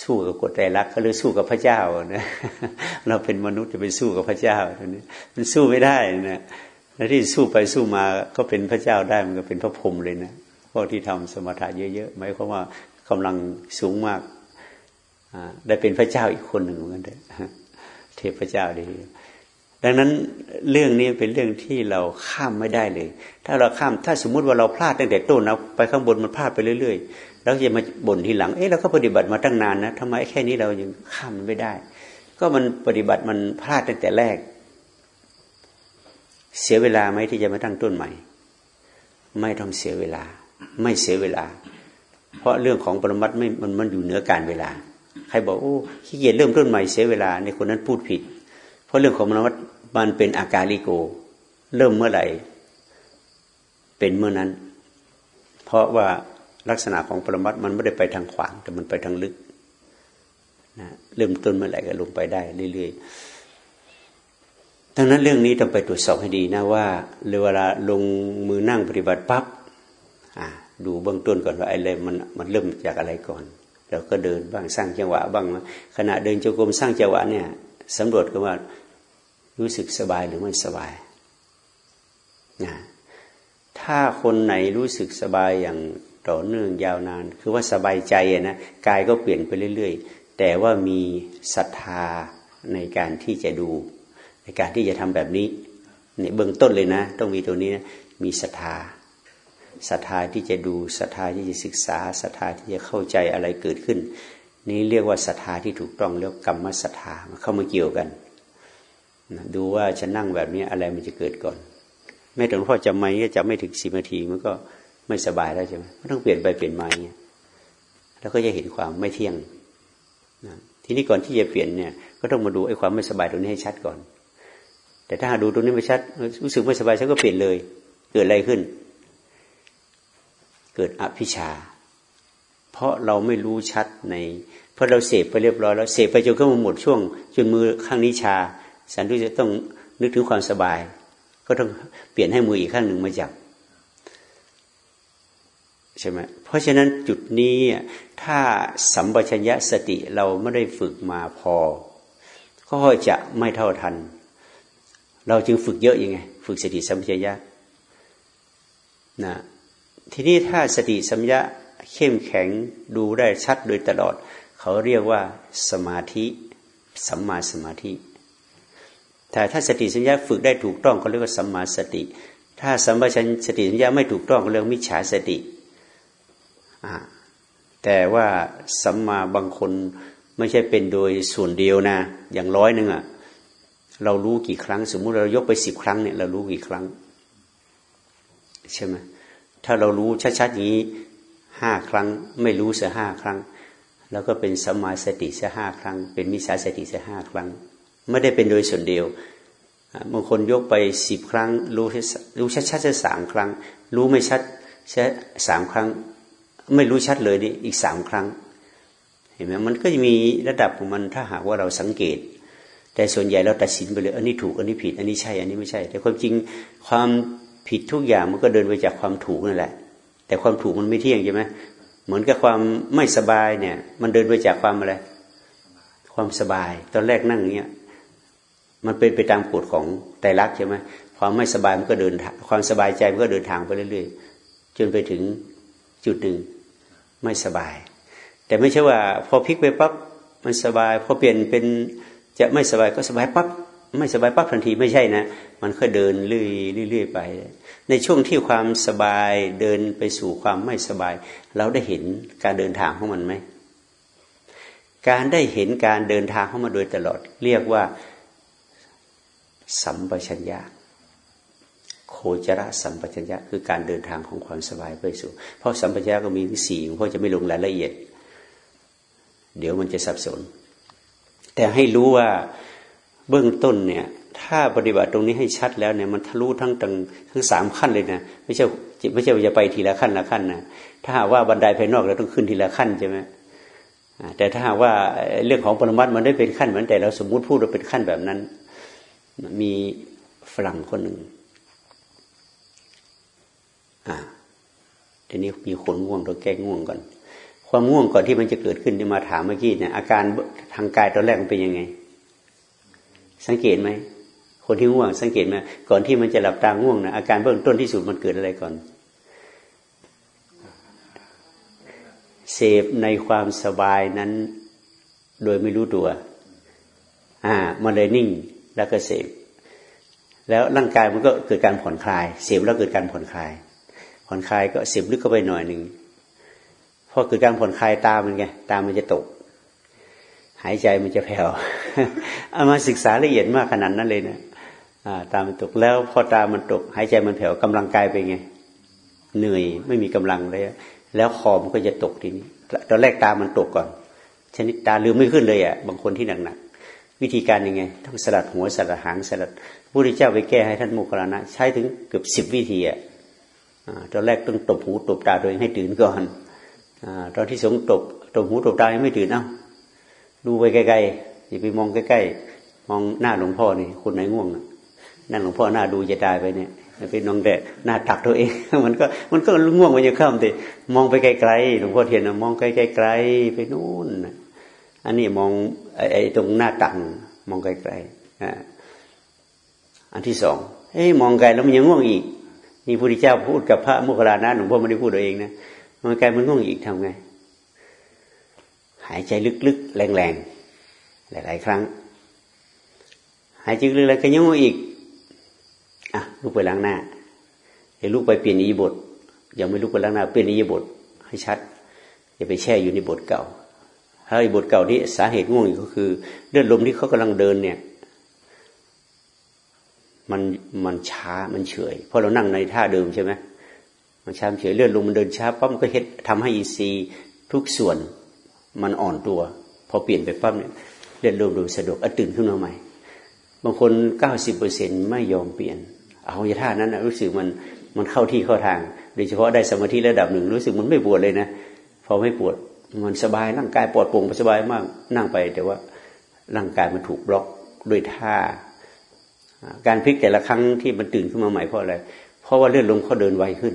Speaker 1: สู้กับกฎไตรลักก็หรือสู้กับพระเจ้านะเราเป็นมนุษย์จะไปสู้กับพระเจ้าตรงนี้มันสู้ไม่ได้นะแล้วที่สู้ไปสู้มาก็เป็นพระเจ้าได้มันก็เป็นพระพรหมเลยนะพวกที่ทำสมถะเยอะๆหมายความว่ากำลังสูงมากได้เป็นพระเจ้าอีกคนหนึ่งเหมือนกันเเทพเจ้าดีดังนั้นเรื่องนี้เป็นเรื่องที่เราข้ามไม่ได้เลย ถ้าเราข้ามถ้าสมมุติว่าเราพลาดตั้งแต่ต้นนะไปข้างบนมันพลาดไปเรื่อยๆ แล้วจะมาบ่นทีหลัง เอ๊ะเราก็ปฏิบัติมาตั้งนานนะทำไมแค่นี้เรายังข้ามมันไม่ได้ ก็มันปฏิบัติมันพลาดตั้งแต่แรก เสียเวลาไหมที่จะมาตั้งต้นใหม่ ไม่ต้องเสียเวลา ไม่เสียเวลา เพราะเรื่องของปรมัตไม่มันมันอยู่เหนือการเวลา ใครบอกโอ้ขี้เกียจเริ่มต้นใหม่เสียเวลาในคนนั้นพูดผิด เพราะเรื่องของปรมัตมันเป็นอาการลิโก เริ่มเมื่อไหร่ เป็นเมื่อนั้น เพราะว่าลักษณะของปรมัตมันไม่ได้ไปทางขวาง แต่มันไปทางลึกนะเริ่มต้นเมื่อไหร่ก็ลงไปได้เรื่อยๆดังนั้นเรื่องนี้ต้องไปตรวจสอบให้ดีนะว่าเวลาลงมือนั่งปฏิบัติปับ๊บดูเบื้องต้นก่อนว่าอะไรมันมันเริ่มจากอะไรก่อน เราก็เดินบ้างสร้างจังหวะบ้างขณะเดินจงกรมสร้างจังหวะเนี่ยสำรวจกันว่ารู้สึกสบายหรือไม่สบายนะถ้าคนไหนรู้สึกสบายอย่างต่อเนื่องยาวนาน คือว่าสบายใจนะกายก็เปลี่ยนไปเรื่อย ๆ แต่ว่ามีศรัทธาในการที่จะดู ในการที่จะทำแบบนี้เนี่ยเบื้องต้นเลยนะ ต้องมีตัวนี้นะมีศรัทธา ศรัทธาที่จะดูศรัทธาที่จะศึกษาศรัทธาที่จะเข้าใจอะไรเกิดขึ้น นี้เรียกว่าศรัทธาที่ถูกต้องเรียกกรรมศรัทธาเข้ามาเกี่ยวกันดูว่าฉันนั่งแบบนี้อะไรมันจะเกิดก่อนแม้แต่หลวงพ่อจำไม่ก็จำไม่ถึงสิบนาทีมันก็ไม่สบายแล้วใช่ไหมต้องเปลี่ยนไปเปลี่ยนมาเนี่ยแล้วก็จะเห็นความไม่เที่ยงนะทีนี้ก่อนที่จะเปลี่ยนเนี่ยก็ต้องมาดูไอ้ความไม่สบายตรงนี้ให้ชัดก่อน แต่ถ้าหาดูตรงนี้ไม่ชัดรู้สึกไม่สบายฉันก็เปลี่ยนเลย เกิดอะไรขึ้น เกิดอภิชา เพราะเราไม่รู้ชัดใน เพราะเราเสพไปเรียบร้อยแล้วเสพไปจนก็หมดช่วง จนมือข้างนี้ชา สันตุจะต้องนึกถึงความสบาย ก็ต้องเปลี่ยนให้มืออีกข้างหนึ่งมาจับใช่ไหมเพราะฉะนั้นจุดนี้ถ้าสัมปชัญญะสติเราไม่ได้ฝึกมาพอ ก็จะไม่เท่าทัน เราจึงฝึกเยอะยังไง ฝึกสติสัมปชัญญะนะ ทีนี้ถ้าสติสัมปชัญญะเข้มแข็งดูได้ชัดโดยตลอด เขาเรียกว่าสมาธิสัมมาสมาธิ แต่ถ้าสติสัญญาฝึกได้ถูกต้องเขาเรียกว่าสัมมาสติ ถ้าสัมปชัญสติสัญญาไม่ถูกต้องเขาเรียกมิจฉาสติ แต่ว่าสัมมาบางคนไม่ใช่เป็นโดยส่วนเดียวนะ อย่างร้อยหนึ่งอะเรารู้กี่ครั้ง สมมุติเรายกไปสิบครั้งเนี่ยเรารู้กี่ครั้ง ใช่ไหม ถ้าเรารู้ชัดๆอย่างนี้ห้าครั้ง ไม่รู้เสียห้าครั้ง แล้วก็เป็นสมาสติเสียห้าครั้ง เป็นมิจฉาสติเสียห้าครั้ง ไม่ได้เป็นโดยส่วนเดียวบางคนยกไปสิบครั้ง รู้รู้ชัดชัดสามครั้ง รู้ไม่ชัดแค่สามครั้ง ไม่รู้ชัดเลยนี่อีกสามครั้ง เห็นไหมมันก็จะมีระดับของมันถ้าหากว่าเราสังเกต แต่ส่วนใหญ่เราตัดสินไปเลย อันนี้ถูกอันนี้ผิด อันนี้ใช่ อันนี้ไม่ใช่ แต่ความจริงความ ผิดทุกอย่างมันก็เดินไปจากความถูกนั่นแหละ แต่ความถูกมันไม่เที่ยงใช่ไหมเหมือนกับความไม่สบายเนี่ย มันเดินไปจากความอะไร ความสบาย ตอนแรกนั่งอย่างเงี้ย มันเป็นไปตามกฎของไตรลักษณ์ใช่ไหมความไม่สบายมันก็เดินความสบายใจมันก็เดินทางไปเรื่อยๆจนไปถึงจุดหนึ่งไม่สบาย แต่ไม่ใช่ว่า พอพลิกไปปั๊บมันสบาย พอเปลี่ยนเป็นจะไม่สบายก็สบายปั๊บ ไม่สบายปั๊บทันทีไม่ใช่นะ มันก็เดินเรื่อยๆไป ในช่วงที่ความสบายเดินไปสู่ความไม่สบาย เราได้เห็นการเดินทางของมันไหมการได้เห็นการเดินทางเข้ามาโดยตลอด เรียกว่า สัมปชัญญะ โคจระสัมปชัญญะ คือการเดินทางของความสบายไปสู่ เพราะสัมปชัญญะก็มีสี่เพราะจะไม่ลงรายละเอียด เดี๋ยวมันจะสับสน แต่ให้รู้ว่า เบื้องต้นเนี่ย ถ้าปฏิบัติตรงนี้ให้ชัดแล้วเนี่ยมันทะลุทั้งทั้งทั้งสามขั้นเลยนะไม่ใช่ไม่ใช่ว่าจะไปทีละขั้นละขั้นนะถ้าว่าบันไดภายนอกเราต้องขึ้นทีละขั้นใช่ไหมแต่ถ้าว่าเรื่องของปรมัตมันได้เป็นขั้นเหมือนแต่เราสมมุติพูดว่าเป็นขั้นแบบนั้น มีฝรั่งคนหนึ่งอ่าทีนี้มีคนง่วงตัวแก้ง่วงก่อน ความง่วงก่อนที่มันจะเกิดขึ้นที่มาถามเมื่อกี้เนี่ยอาการทางกายตอนแรกมันเป็นยังไง สังเกตไหมคนที่ง่วงสังเกตไหมก่อนที่มันจะหลับตาง่วงนะอาการเบื้องต้นที่สุดมันเกิดอะไรก่อน เสพในความสบายนั้น โดยไม่รู้ตัว อ่า มันเลยนิ่งแล้วก็เสพแล้วร่างกายมันก็เกิดการผ่อนคลาย เสพแล้วเกิดการผ่อนคลาย ผ่อนคลายก็เสพลึกเข้าไปหน่อยหนึ่งพอเกิดการผ่อนคลายตามันไงตามันจะตก หายใจมันจะแผ่วเอามาศึกษาละเอียดมากขนาดนั้นเลยนะตามันตกแล้วพอตามันตก หายใจมันแผ่วกำลังกายไปไง เหนื่อยไม่มีกำลังเลยแล้วคอมันก็จะตกทีนี้ตอนแรกตามันตกก่อน ชนิดตาลืมไม่ขึ้นเลยอะ บางคนที่หนักๆวิธีการยังไง ต้องสลัดหัวสลัดหางสลัดพระพุทธเจ้าไปแก้ให้ท่านโมคคลานะ ใช้ถึงเกือบสิบวิธีอะตอนแรกต้องตบหูตบตาตัวเองให้ตื่นก่อนอตอนที่สงตบตบหูตบตาไม่ตื่นเอ้า ดูไปไกลๆอย่าไปมองใกล้ๆมองหน้าหลวงพ่อนี่คนไหนง่วงนั่นหลวงพ่อหน้าดูจะตายไปเนี่ยไปนองแดดหน้าตักตัวเอง มันก็มันก็ง่วงมันจะข้ามแต่มองไปไกลๆหลวงพ่อเทียนมองไกลๆไปนู่นอันนี้มองไอ้ตรงหน้าตักมองไกลๆอันที่สองเฮ้ยมองไกลแล้วมันยังง่วงอีกนี่พระพุทธเจ้าพูดกับพระมุขลานะหลวงพ่อไม่ได้พูดตัวเองนะมองไกลมันง่วงอีกทำไงายใจลึกๆ แรงๆ หลาย ๆ ครั้ง หายใจลึกๆแล้วก็ยังง่วงอีก อะลุกไปล้างหน้าเห้ลุกไปเปลี่ยนอิบท ยังไม่ลุกไปล้างหน้า เปลี่ยนอิบทให้ชัด อย่าไปแช่อยู่ในบทเก่าถ้าอิบทเก่าที่สาเหตุง่วงก็คือเลือดลมที่เขากำลังเดินเนี่ย มันมันช้ามันเฉยเพราะเรานั่งในท่าเดิมใช่ไหมมันช้าเฉยเลือดลมมันเดินช้าปั๊มันก็เฮ็ดทำให้อีซีทุกส่วน มันอ่อนตัว พอเปลี่ยนไปปั๊บเนี่ยเลือดลมดูสะดวกอตื่นขึ้นมาใหม่ บางคนเก้าสิบเปอร์เซ็นไม่ยอมเปลี่ยน เอาอย่าท่านั้นนะรู้สึกมันมันเข้าที่เข้าทาง โดยเฉพาะได้สมาธิระดับหนึ่งรู้สึกมันไม่ปวดเลยนะพอไม่ปวดมันสบายร่างกายปลอดโปร่งสบายมากนั่งไป แต่ว่าร่างกายมันถูกบล็อกด้วยท่า การพลิกแต่ละครั้งที่มันตื่นขึ้นมาใหม่เพราะอะไร เพราะว่าเลือดลมเขาเดินไวขึ้น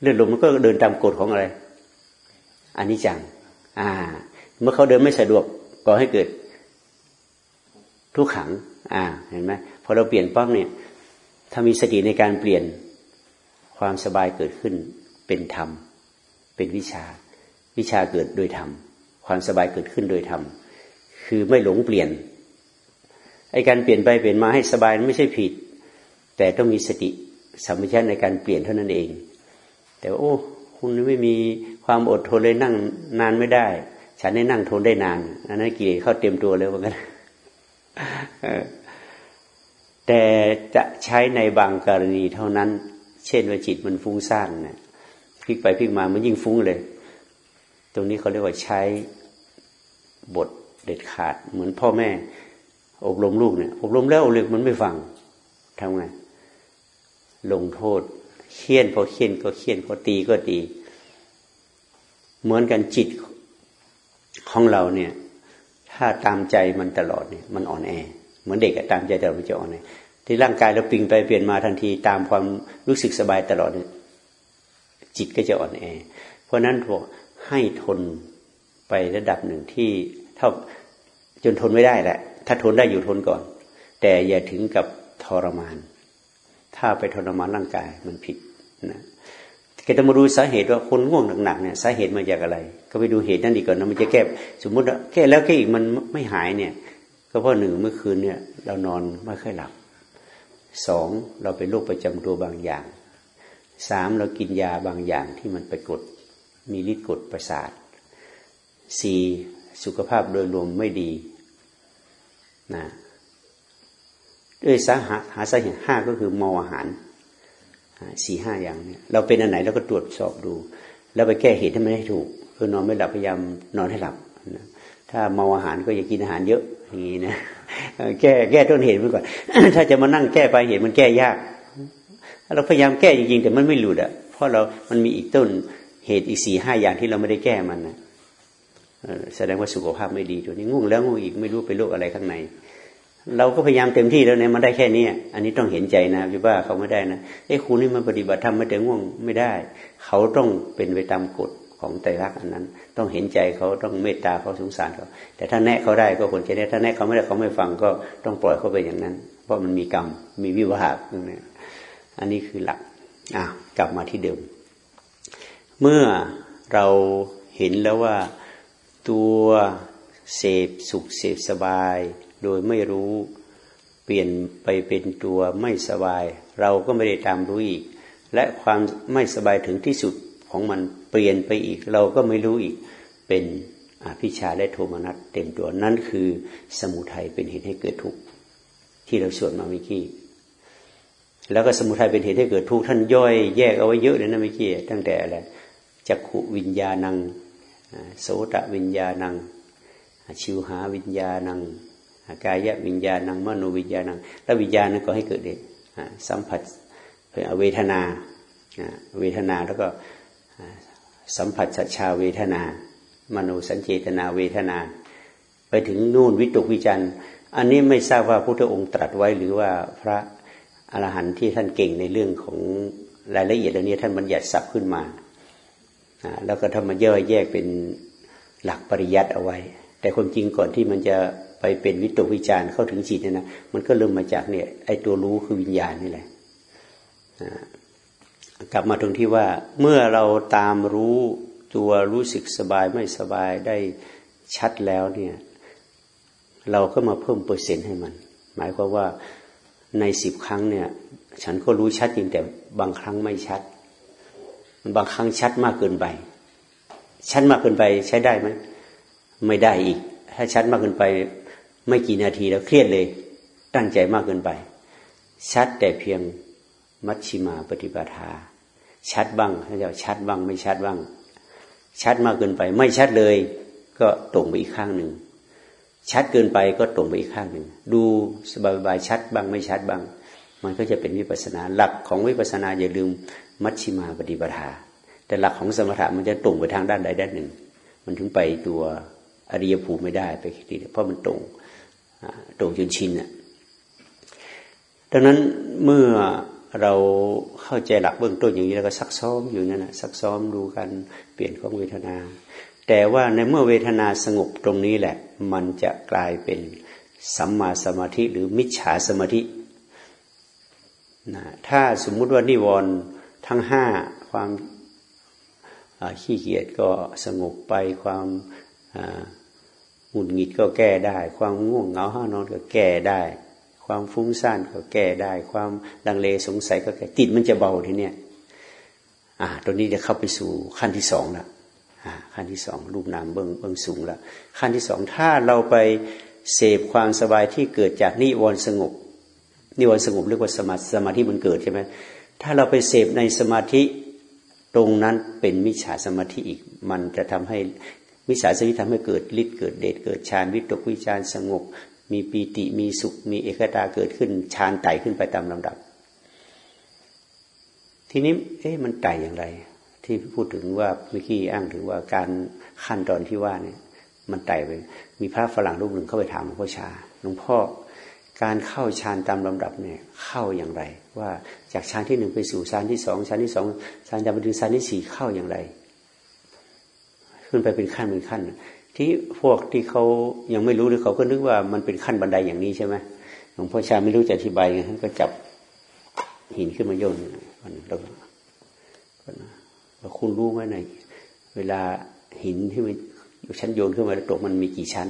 Speaker 1: เลือดลมมันก็เดินตามกฎของอะไรอันนี้จัง อ่า เมื่อเขาเดินไม่สะดวกก็ให้เกิดทุกขัง อ่า เห็นไหมพอเราเปลี่ยนปั๊บเนี่ย ถ้ามีสติในการเปลี่ยนความสบายเกิดขึ้นเป็นธรรม เป็นวิชา วิชาเกิดโดยธรรม ความสบายเกิดขึ้นโดยธรรม คือไม่หลงเปลี่ยน ไอการเปลี่ยนไปเปลี่ยนมาให้สบายไม่ใช่ผิด แต่ต้องมีสติสัมปชัญญะในการเปลี่ยนเท่านั้นเอง แต่ว่าโอ้ คุณไม่มี ความอดทนเลยนั่งนานไม่ได้ ฉันได้นั่งทนได้นานอันนั้นกิเลสเข้าเต็มตัวเลยว่างั้นแต่จะใช้ในบางกรณีเท่านั้น เช่นว่าจิตมันฟุ้งซ่านนะพลิกไปพลิกมามันยิ่งฟุ้งเลย ตรงนี้เขาเรียกว่าใช้บทเด็ดขาด เหมือนพ่อแม่ อบรมลูกเนี่ย อบรมแล้วอบรมมันไม่ฟังทำไงลงโทษเคี่ยนพอเคี่ยนก็เคี่ยนพอตีก็ตี เหมือนกันจิตของเราเนี่ย ถ้าตามใจมันตลอดเนี่ยมันอ่อนแอ เหมือนเด็กตามใจแต่เราจะอ่อนเลยที่ร่างกายเราปิงไปเปลี่ยนมาทันทีตามความรู้สึกสบายตลอดจิตก็จะอ่อนแอ เพราะนั้นบอกให้ทนไประดับหนึ่งที่เท่าจนทนไม่ได้แหละ ถ้าทนได้อยู่ทนก่อน แต่อย่าถึงกับทรมาน ถ้าไปทรมานร่างกายมันผิดนะ ก็ต้องมาดูสาเหตุว่าคนง่วงหนักๆเนี่ยสาเหตุมาจากอะไร ก็ไปดูเหตุนั่นดีก่อนนะมันจะแก้สมมติว่าแก้แล้วแก้อีกมันไม่หายเนี่ย ก็เพราะหนึ่งเมื่อคืนเนี่ย เรานอนไม่ค่อยหลับสองเราเป็นโรคประจำตัวบางอย่างสามเรากินยาบางอย่างที่มันไปกดมีฤทธิ์กดประสาทสี่สุขภาพโดยรวมไม่ดีนะด้วยสาหาหาสาเหตุห้าก็คือเมาอาหาร สี่ห้าอย่างเนี่ยเราเป็นอันไหนเราก็ตรวจสอบดู แล้วไปแก้เหตุให้มันให้ถูกคือนอนไม่หลับพยายามนอนให้หลับนะถ้าเมาอาหารก็อย่ากินอาหารเยอะอย่างนี้นะแก้แก้ต้นเหตุไปก่อนถ้าจะมานั่งแก้ปลายเหตุมันแก้ยาก เราพยายามแก้จริงๆแต่มันไม่หลุดอะเพราะเรามันมีอีกต้นเหตุอีกสี่ห้าอย่างที่เราไม่ได้แก้มันนะแสดงว่าสุขภาพไม่ดีตัวนี้ง่วงแล้วง่วงอีกไม่รู้เป็นโรคอะไรข้างใน เราก็พยายามเต็มที่แล้วเนี่ยมันได้แค่นี้อันนี้ต้องเห็นใจนะพี่ว่าเขาไม่ได้นะไอ้คุณนี่มันปฏิบัติธรรมไม่แต่ง่วงไม่ได้ เขาต้องเป็นไปตามกฎของไตรลักษณ์อันนั้น ต้องเห็นใจเขาต้องเมตตาเขาสงสารเขาแต่ถ้าแนะเขาได้ก็ควรจะแนะถ้าแนะเขาไม่ได้เขาไม่ฟังก็ต้องปล่อยเขาไปอย่างนั้น เพราะมันมีกรรมมีวิวาหนี่อันนี้คือหลักอะกลับมาที่เดิม เมื่อเราเห็นแล้วว่าตัวเสพสุขเสพสบาย โดยไม่รู้เปลี่ยนไปเป็นตัวไม่สบาย เราก็ไม่ได้ตามรู้อีก และความไม่สบายถึงที่สุดของมันเปลี่ยนไปอีก เราก็ไม่รู้อีกเป็นอภิชาและโทมนัสเต็มตัวนั่นคือสมุทัยเป็นเหตุให้เกิดทุกข์ที่เราสวดมาเมื่อกี้แล้วก็สมุทัยเป็นเหตุให้เกิดทุกข์ท่านย่อยแยกเอาไว้เยอะเลยนะเมื่อกี้ตั้งแต่อะไรจักขุวิญญาณังโสตวิญญาณังชิวหาวิญญาณัง กายวิญญาณังมโนวิญญาณังแล้ววิญญาณนั้นก็ให้เกิดเด็สัมผัสเป็นเวทนาเวทนาแล้วก็สัมผัสสัชาเวทนา มโนสัญเจตนาเวทนา ไปถึงนู่นวิตกวิจันอันนี้ไม่ทราบว่าพระพุทธองค์ตรัสไว้หรือว่าพระอรหันต์ที่ท่านเก่งในเรื่องของรายละเอียดเหล่านี้ท่านบัญญัติศัพท์ขึ้นมาแล้วก็ทำมาย่อยแยกเป็นหลักปริยัติเอาไว้ แต่ความจริงก่อนที่มันจะ ไปเป็นวิตกวิจารเข้าถึงจิตเนี่ยนะมันก็เริ่มมาจากเนี่ยไอ้ตัวรู้คือวิญญาณนี่แหละกลับมาตรงที่ว่าเมื่อเราตามรู้ตัวรู้สึกสบายไม่สบายได้ชัดแล้วเนี่ยเราก็มาเพิ่มเปอร์เซ็นต์ให้มัน หมายความว่าในสิบครั้งเนี่ย ฉันก็รู้ชัดจริงแต่บางครั้งไม่ชัด บางครั้งชัดมากเกินไป ชัดมากเกินไปใช้ได้ไหมไม่ได้อีก ถ้าชัดมากเกินไป ไม่กี่นาทีแล้วเครียดเลย ตั้งใจมากเกินไป ชัดแต่เพียงมัชชิมาปฏิปทา ชัดบ้างถ้าจะชัดบ้าง ไม่ชัดบ้าง ชัดมากเกินไป ไม่ชัดเลย ก็ตรงไปอีกข้างหนึ่ง ชัดเกินไปก็ตรงไปอีกข้างหนึ่ง ดูสบายๆชัดบ้าง ไม่ชัดบ้าง มันก็จะเป็นวิปัสนา หลักของวิปัสนาอย่าลืมมัชชิมาปฏิปทา แต่หลักของสมถะมันจะตรงไปทางด้านใดด้านหนึ่ง มันถึงไปตัวอริยภูมิไม่ได้ไปทีเพราะมันตรง ตรงจนชินอะดังนั้นเมื่อเราเข้าใจหลักเบื้องต้นอย่างนี้แล้วก็ซักซ้อมอยู่นั่นนะซักซ้อมดูกันเปลี่ยนของเวทนา แต่ว่าในเมื่อเวทนาสงบตรงนี้แหละ มันจะกลายเป็นสัมมาสมาธิหรือมิจฉาสมาธินะถ้าสมมุติว่านิวรณ์ทั้งห้าความขี้เกียจก็สงบไปความ หงุดหงิดก็แก้ได้ ความง่วงเหงาห้านอนก็แก้ได้ ความฟุ้งซ่านก็แก้ได้ ความลังเลสงสัยก็แก้ติดมันจะเบาทีเนี้ยอ่าตัวนี้จะเข้าไปสู่ขั้นที่สองละอ่าขั้นที่สองรูปนามเบื้องเบื้องสูงละขั้นที่สองถ้าเราไปเสพความสบายที่เกิดจากนิวรณ์สงบนิวรณ์สงบเรียกว่าสมาสมาธิมันเกิดใช่ไหมถ้าเราไปเสพในสมาธิตรงนั้นเป็นมิจฉาสมาธิอีก มันจะทำให้ มิจฉาสมาธิทำให้เกิดฤทธิ์เกิดเดชเกิดฌานวิตกวิจารสงบ มีปีติมีสุข มีเอกตาเกิดขึ้นฌานไต่ขึ้นไปตามลำดับ ทีนี้เอ๊ะมันไต่อย่างไร ที่พูดถึงว่าเมื่อกี้อ้างถึงว่าการขั้นตอนที่ว่าเนี่ย มันไต่ไปมีพระฝรั่งรูปหนึ่งเข้าไปถามหลวงพ่อชาหลวงพ่อการเข้าฌานตามลำดับเนี่ยเข้าอย่างไร ว่าจากฌานที่หนึ่งไปสู่ฌานที่สองฌานที่สองฌานจะไปถึงฌานที่สี่เข้าอย่างไร ขึ้นไปเป็นขั้นเป็นขั้น ที่พวกที่เขายังไม่รู้หรือเขาก็นึกว่ามันเป็นขั้นบันไดอย่างนี้ใช่ไหมหลวงพ่อชาไม่รู้จะอธิบายไงท่านก็จับหินขึ้นมาโยนแล้วก็คุณรู้ไหมในเวลาหินที่มันชั้นโยนขึ้นมาแล้วตกมันมีกี่ชั้น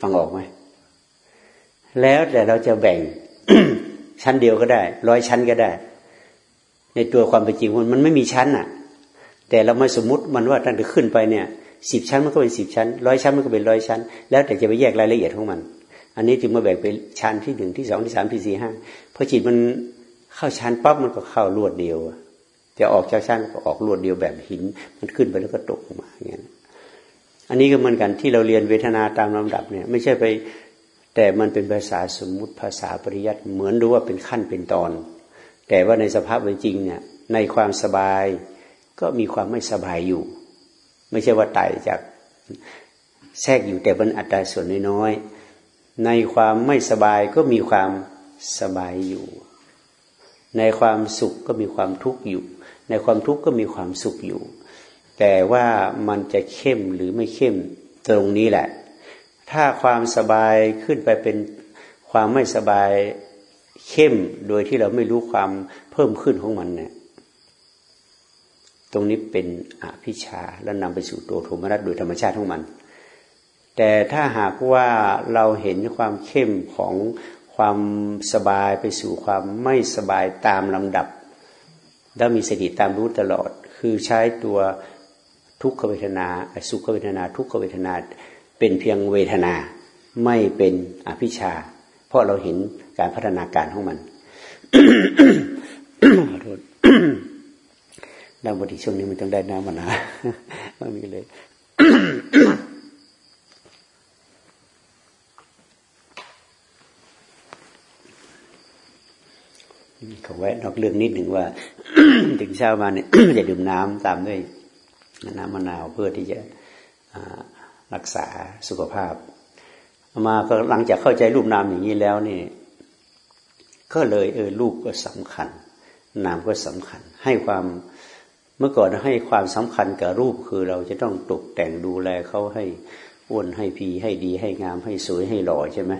Speaker 1: ฟังออกไหมแล้วแต่เราจะแบ่งชั้นเดียวก็ได้ร้อยชั้นก็ได้ ในตัวความเป็นจริงมันมันไม่มีชั้นอะ แต่เราไมาสมมติมันว่าตั้งแต่ขึ้นไปเนี่ยสิบชั้นมันก็เป็นสิบชั้นร้อยชั้นมันก็เป็นร้อยชั้น แล้วแต่จะไปแยกรายละเอียดของมัน อันนี้จึงมาแบ่งเป็นชั้นที่หนึ่งที่สองที่สามที่สี่ห้าพอจิตมันเข้าชั้นปั๊บมันก็เข้ารวดเดียว จะออกจากชั้นก็ออกรวดเดียวแบบหิน มันขึ้นไปแล้วก็ตกมาอย่างนี้อันนี้ก็เหมือนกันที่เราเรียนเวทนาตามลำดับเนี่ย ไม่ใช่ไปแต่มันเป็นภาษาสมมุติภาษาปริยัติเหมือนดูว่าเป็นขั้นเป็นตอน แต่ว่าในสภาพเป็นจริงเนี่ยในความสบาย ก็มีความไม่สบายอยู่ ไม่ใช่ว่าตายจากแทรกอยู่แต่เป็นอัตราส่วนน้อยๆในความไม่สบายก็มีความสบายอยู่ ในความสุขก็มีความทุกข์อยู่ ในความทุกข์ก็มีความสุขอยู่ แต่ว่ามันจะเข้มหรือไม่เข้มตรงนี้แหละ ถ้าความสบายขึ้นไปเป็นความไม่สบายเข้มโดยที่เราไม่รู้ความเพิ่มขึ้นของมันเนี่ย รงนี้เป็นอภิชาแล้วนำไปสู่ตัวโทมนัสโดยธรรมชาติของมัน แต่ถ้าหากว่าเราเห็นความเข้มของความสบายไปสู่ความไม่สบายตามลำดับ แล้วมีสติตามรู้ตลอด คือใช้ตัวทุกขเวทนาสุขเวทนา ทุกขเวทนาเป็นเพียงเวทนาไม่เป็นอภิชา เพราะเราเห็นการพัฒนาการของมันขอโทษ น้ำบดีช่วงนี้มันต้องได้น้ำมานะไม่มีเลยขอแวะนอกเรื่องนิดหนึ่งว่า ถึงเช้ามาเนี่ยจะดื่มน้ำตามด้วยน้ำมะนาวเพื่อที่จะรักษาสุขภาพ มาก็หลังจากเข้าใจรูปนามอย่างนี้แล้วนี่ก็เลยเออรูปก็สำคัญ นามก็สำคัญ ให้ความ เมื่อก่อนให้ความสำคัญกับรูปคือเราจะต้องตกแต่งดูแลเขาให้อ้วนให้พีให้ดีให้งามให้สวยให้หล่อใช่ไหม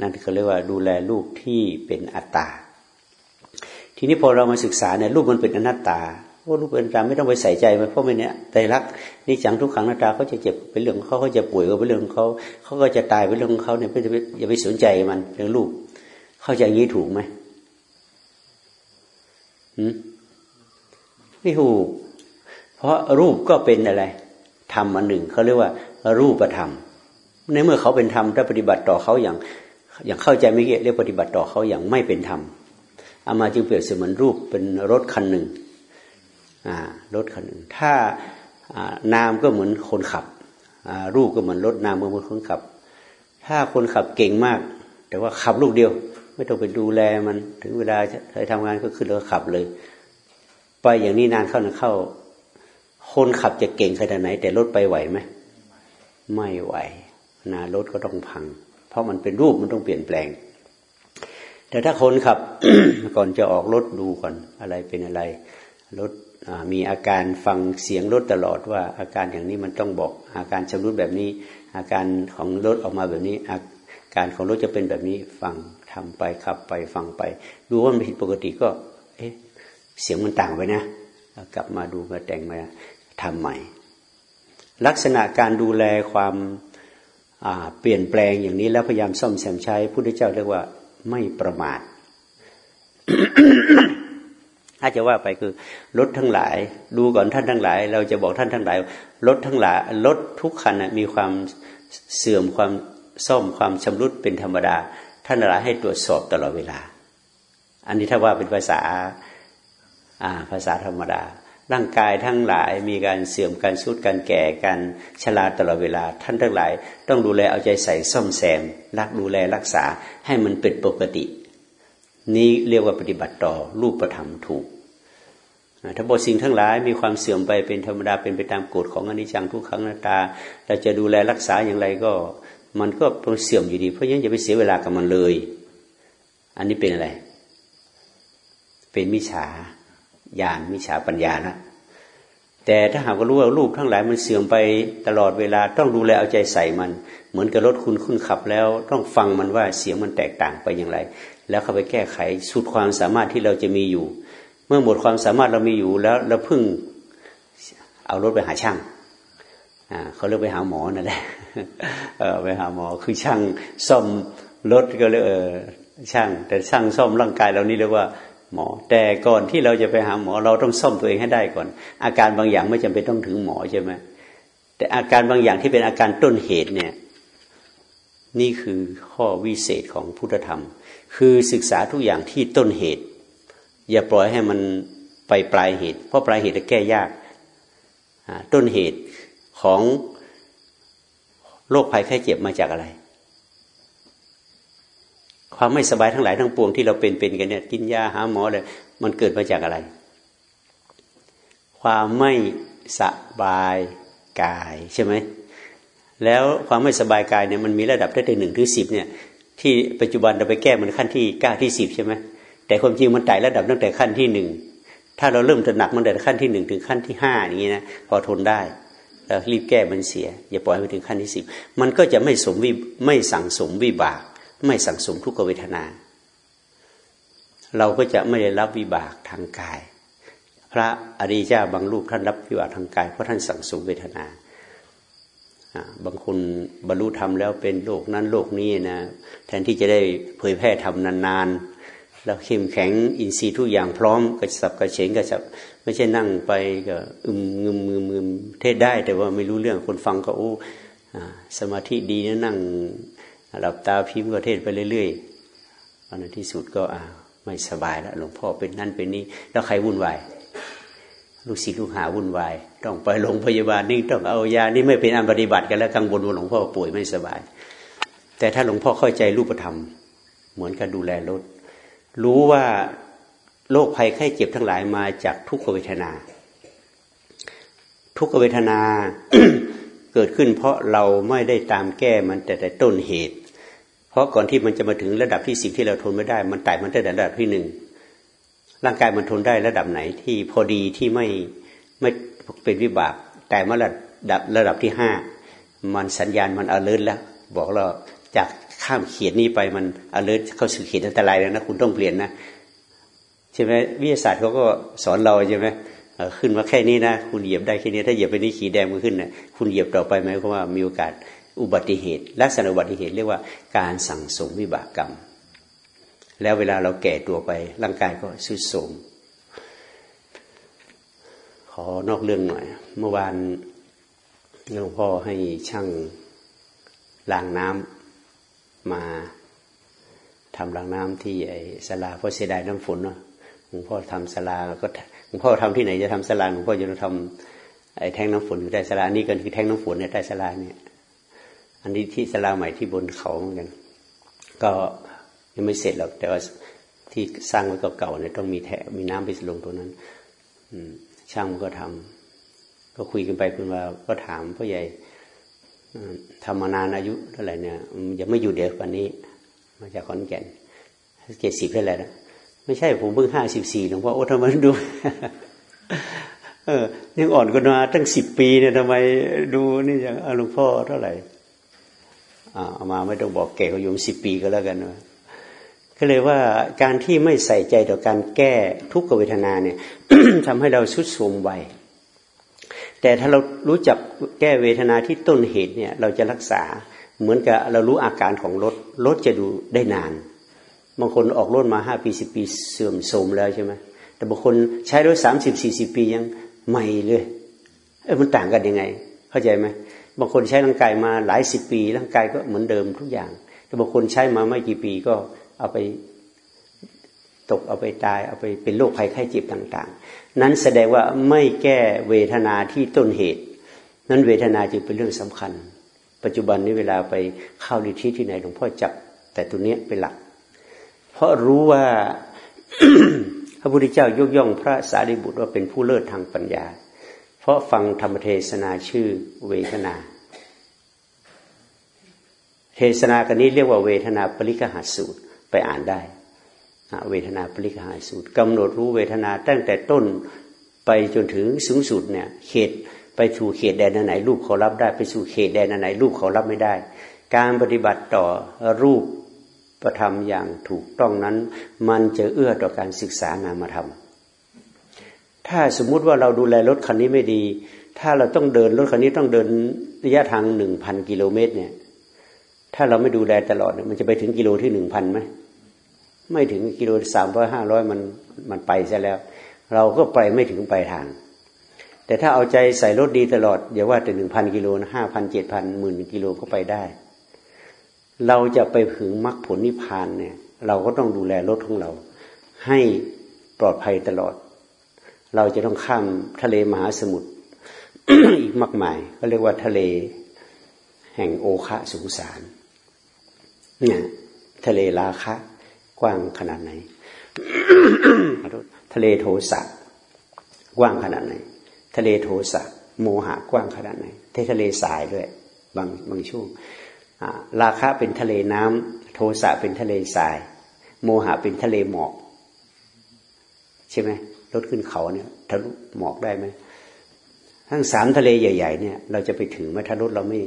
Speaker 1: นั่นเขาเรียกว่าดูแลรูปที่เป็นอัตตา ทีนี้พอเรามาศึกษาเนี่ยรูปมันเป็นอนัตตาว่ารูปเป็นตาไม่ต้องไปใส่ใจมันเพราะมันเนี้ยใจรักนี่จังทุกขังนาตาเขาจะเจ็บเป็นเรื่องเขาเขาจะป่วยก็เป็นเรื่องเขาเขาก็จะตายเป็นเรื่องของเขาเนี่ยไม่อย่าไปสนใจมันเรื่องรูป เข้าใจงี้ถูกไหม ไม่ถูก เพราะรูปก็เป็นอะไรธรรมอันหนึ่งเขาเรียกว่า รูปธรรม ในเมื่อเขาเป็นธรรมถ้าปฏิบัติต่อเขาอย่าง อย่างเข้าใจไม่เกี่ยเรียกปฏิบัติต่อเขาอย่างไม่เป็นธรรมอามาจึงเปรียบเสมือนรูปเป็นรถคันหนึ่งรถคันหนึ่ง ถ้านามก็เหมือนคนขับรูปก็เหมือนรถนามก็เหมือนคนขับ ถ้าคนขับเก่งมาก แต่ว่าขับลูกเดียว ไม่ต้องไปดูแลมัน ถึงเวลาจะทำงานก็ขึ้นแล้วขับเลย ไปอย่างนี้นานเข้านานเข้า คนขับจะเก่งขนาดไหน แต่รถไปไหวไหมไม่ไหวนารถก็ต้องพัง เพราะมันเป็นรูปมันต้องเปลี่ยนแปลง แต่ถ้าคนขับก่อนจะออกรถดูก่อนอะไรเป็นอะไรรถมีอาการฟังเสียงรถตลอดว่า อาการอย่างนี้มันต้องบอก อาการชำรุดแบบนี้ อาการของรถออกมาแบบนี้ อาการของรถจะเป็นแบบนี้ฟังทำไปขับไปฟังไป ดูว่ามันผิดปกติก็ เอ๊ะ เสียงมันต่างไปนะ กลับมาดูมาแต่งมาทำใหม่ ลักษณะการดูแลความเปลี่ยนแปลงอย่างนี้แล้วพยายามซ่อมแซมใช้พุทธเจ้าเรียกว่าไม่ประมาทถ้าจะว่าไปคือรถทั้งหลาย ดูก่อนท่านทั้งหลาย เราจะบอกท่านทั้งหลายรถทั้งหลายรถทุกคันมีความเสื่อมความซ่อมความชำรุดเป็นธรรมดา ท่านหลายให้ตรวจสอบตลอดเวลา อันนี้ถ้าว่าเป็นภาษา ภาษาธรรมดา ร่างกายทั้งหลายมีการเสื่อมการสุดการแก่การชราตลอดเวลา ท่านทั้งหลาย ต้องดูแลเอาใจใส่ซ่อมแซม รักดูแลรักษาให้มันเป็นปกติ นี้เรียกว่าปฏิบัติต่อรูปธรรมถูกถ้าบทสิ่งทั้งหลายมีความเสื่อมไปเป็นธรรมดาเป็นไปตามกฎของอนิจจังทุกขังนาตา เราจะดูแลรักษาอย่างไรก็มันก็ต้องเสื่อมอยู่ดี เพราะฉะนั้นอย่าไปเสียเวลากับมันเลย อันนี้เป็นอะไร เป็นมิจฉา ญาณมิจฉาปัญญานะแต่ถ้าหากว่ารู้ว่ารูปทั้งหลายมันเสื่อมไปตลอดเวลาต้องดูแลเอาใจใส่มัน เหมือนกับรถคุณคุณขับแล้ว ต้องฟังมันว่าเสียงมันแตกต่างไปอย่างไร แล้วเข้าไปแก้ไขสุดความสามารถที่เราจะมีอยู่ เมื่อหมดความสามารถเรามีอยู่แล้วเราพึ่งเอารถไปหาช่างอ่าเขาเรียกไปหาหมอนั่นแหละเออไปหาหมอคือช่างซ่อมรถก็เลยเออช่าง แต่ช่างซ่อมร่างกายเรานี่เรียกว่า หมอ แต่ก่อนที่เราจะไปหาหมอ เราต้องซ่อมตัวเองให้ได้ก่อน อาการบางอย่างไม่จำเป็นต้องถึงหมอใช่ไหมแต่อาการบางอย่างที่เป็นอาการต้นเหตุเนี่ยนี่คือข้อวิเศษของพุทธธรรม คือศึกษาทุกอย่างที่ต้นเหตุ อย่าปล่อยให้มันไปปลายเหตุ เพราะปลายเหตุจะแก้ยาก ต้นเหตุของโรคภัยไข้เจ็บมาจากอะไร ความไม่สบายทั้งหลายทั้งปวงที่เราเป็นเป็นกันเนี่ยกินยาหาหมอเลยมันเกิดมาจากอะไร ความไม่สบายกายใช่ไหมแล้วความไม่สบายกายเนี่ยมันมีระดับได้แต่หนึ่งถึงสิบเนี่ย ที่ปัจจุบันเราไปแก้มันขั้นที่เก้าที่สิบใช่ไหมแต่ความจริงมันไต่ระดับตั้งแต่ขั้นที่หนึ่งถ้าเราเริ่มจะหนักมันแต่ขั้นที่หนึ่งถึงขั้นที่ห้าอย่างนี้นะพอทนได้แล้วรีบแก้มันเสีย อย่าปล่อยไปถึงขั้นที่สิบมันก็จะไม่สมวิไม่สั่งสมวิบาก ไม่สั่งสมทุกขเวทนา เราก็จะไม่ได้รับวิบากทางกาย พระอริยเจ้าบางรูปท่านรับวิบากทางกายเพราะท่านสั่งสมเวทนาบางคนบรรลุธรรมแล้วเป็นโลกนั้นโลกนี้นะแทนที่จะได้เผยแพร่ธรรมนานๆ แล้วเข้มแข็งอินทรีย์ทุกอย่างพร้อมกระสับกระเฉงกระสับไม่ใช่นั่งไปก็อึมงึมงึมงึมเทศได้ แต่ว่าไม่รู้เรื่องคนฟังก็โอ้สมาธิดีนะนั่ง หลับตาพิมพ์ก็เทศไปเรื่อยๆวันที่สุดก็อ่าไม่สบายแล้วหลวงพ่อเป็นนั่นเป็นนี้ แล้วใครวุ่นวายลูกศิษย์ลูกหาวุ่นวาย ต้องไปโรงพยาบาลนี่ต้องเอายานี่ไม่เป็นอันปฏิบัติกันแล้วกังวลว่าหลวงพ่อป่วยไม่สบาย แต่ถ้าหลวงพ่อเข้าใจรูปธรรม เหมือนกับดูแลรถ รู้ว่าโรคภัยไข้เจ็บทั้งหลายมาจากทุกขเวทนา ทุกขเวทนาเกิดขึ้นเพราะเราไม่ได้ตามแก้มันแต่แต่ต้นเหตุ เพราะก่อนที่มันจะมาถึงระดับที่สิ่งที่เราทนไม่ได้ มันไต่มันได้ระดับที่หนึ่งร่างกายมันทนได้ระดับไหนที่พอดีที่ไม่ไม่เป็นวิบาก แต่มื่อระดับระดับที่ห้ามันสัญญาณมันอเลิร์แล้ว บอกเราจากข้ามเขียนนี้ไปมันอเลิร์เข้าสู่เขียนอันตรายแล้วนะคุณต้องเปลี่ยนนะใช่ไหมวิทยาศาสตร์เขาก็สอนเราใช่ไหมขึ้นมาแค่นี้นะ คุณเหยียบได้แค่นี้ถ้าเหยียบไปนี้ขีดแดงมันขึ้นนะคุณเหยียบต่อไปไหมเพราะว่ามีโอกาส อุบัติเหตุ ลักษณะอุบัติเหตุเรียกว่าการสั่งสมวิบากกรรม แล้วเวลาเราแก่ตัวไปร่างกายก็สุดโทมขอนอกเรื่องหน่อย เมื่อวานหลวงพ่อให้ช่างล้างน้ำมาทำล้างน้ำที่ไอ้สลาเพราะเสียดายน้ำฝนเนาะหลวงพ่อทำสลาก็หลวงพ่อทำที่ไหนจะทำสลาหลวงพ่อจะทำไอ้แท่งน้ำฝนอยู่ใต้สลานี่ก็คือแท่งน้ำฝนในใต้สลาเนี่ย อันนี้ที่สลาใหม่ที่บนเขาเหมือนกัน ก็ยังไม่เสร็จหรอก แต่ว่าที่สร้างไว้เก่าๆเนี่ยต้องมีแทมีน้ำไปลงตัวนั้นช่างมันก็ทำก็คุยกันไปคุยมาก็ถามพ่อใหญ่ทำมานานอายุเท่าไหร่เนี่ยยังไม่อยู่เด็กกว่านี้ มาจากขอนแก่นเจ็ดสิบเท่าไหร่นะไม่ใช่ผมเพิ่งห้าสิบสี่หลวงพ่อโอ้ทำไมดู เออยังอ่อนกว่ามาตั้งสิบปีเนี่ยทำไมดูนี่อย่างหลวงพ่อเท่าไหร่ เอามาไม่ต้องบอกแก่ก็ยู่สิบปีก็แล้วกันนะก็เลยว่าการที่ไม่ใส่ใจต่อการแก้ทุกขเวทนาเนี่ยทำให้เราสุดโทมไวแต่ถ้าเรารู้จักแก้เวทนาที่ต้นเหตุเนี่ย เราจะรักษาเหมือนกับเรารู้อาการของรถรถจะดูได้นานบางคนออกรถมาห้าปีสิบปีเสื่อมโทรมแล้วใช่ไหมแต่บางคนใช้รถสามสิบสี่สิบปียังใหม่เลย เออมันต่างกันยังไง เข้าใจไหม บางคนใช้ร่างกายมาหลายสิบปี ร่างกายก็เหมือนเดิมทุกอย่าง แต่บางคนใช้มาไม่กี่ปีก็เอาไปตกเอาไปตายเอาไปเป็นโรคภัยไข้เจ็บต่าง ๆ นั้นแสดงว่าไม่แก้เวทนาที่ต้นเหตุ นั้นเวทนาจึงเป็นเรื่องสำคัญ ปัจจุบันนี้เวลาไปเข้าลิทิที่ไหนหลวงพ่อจับแต่ตัวนี้ยเป็นหลัก เพราะรู้ว่าพระพุทธเจ้ายกย่องพระสารีบุตรว่าเป็นผู้เลิศทางปัญญา ราะฟังธรรมเทศนาชื่อเวทนา เทศนากันนี้เรียกว่าเวทนาปริกหัสสูตรไปอ่านได้เวทนาปริกหัสสูตรกำหนดรู้เวทนาตั้งแต่ต้นไปจนถึงสูงสุดเนี่ยเขตไปสู่เขตแดนไหนรูปเขารับได้ไปสู่เขตแดนไหนรูปเขารับไม่ได้ การปฏิบัติต่อรูปประธรรมอย่างถูกต้องนั้น มันจะเอื้อต่อการศึกษานามธรรม ถ้าสมมุติว่าเราดูแลรถคันนี้ไม่ดี ถ้าเราต้องเดินรถคันนี้ต้องเดินระยะทางหนึ่งพันกิโลเมตรเนี่ย ถ้าเราไม่ดูแลตลอดมันจะไปถึงกิโลที่หนึ่งพันไหมไม่ถึงกิโลสามร้อยห้าร้อยมันมันไปซะแล้ว เราก็ไปไม่ถึงปลายทาง แต่ถ้าเอาใจใส่รถดีตลอดอย่าว่าแต่หนึ่งพันกิโลนะห้าพันเจ็ดพันหมื่นกิโลก็ไปได้ เราจะไปถึงมรรคผลนิพพานเนี่ย เราก็ต้องดูแลรถของเรา ให้ปลอดภัยตลอด เราจะต้องข้ามทะเลมหาสมุทรอีกมากมายก็เรียกว่าทะเลแห่งโอคะสุสาร เนี่ยทะเลราคะ กว้างขนาดไหน ทะเลโทสะกว้างขนาดไหน ทะเลโทสะโมหะกว้างขนาดไหนททะเลสายด้วยบางบางช่วงราคะเป็นทะเลน้ำโทสะเป็นทะเลทราย โมหะเป็นทะเลหมอกใช่ไหม รถขึ้นเขาเนี่ยทะลุหมอกได้ไหมทั้งสามทะเลใหญ่ ๆ เนี่ย เราจะไปถึงไหมถ้ารถเราไม่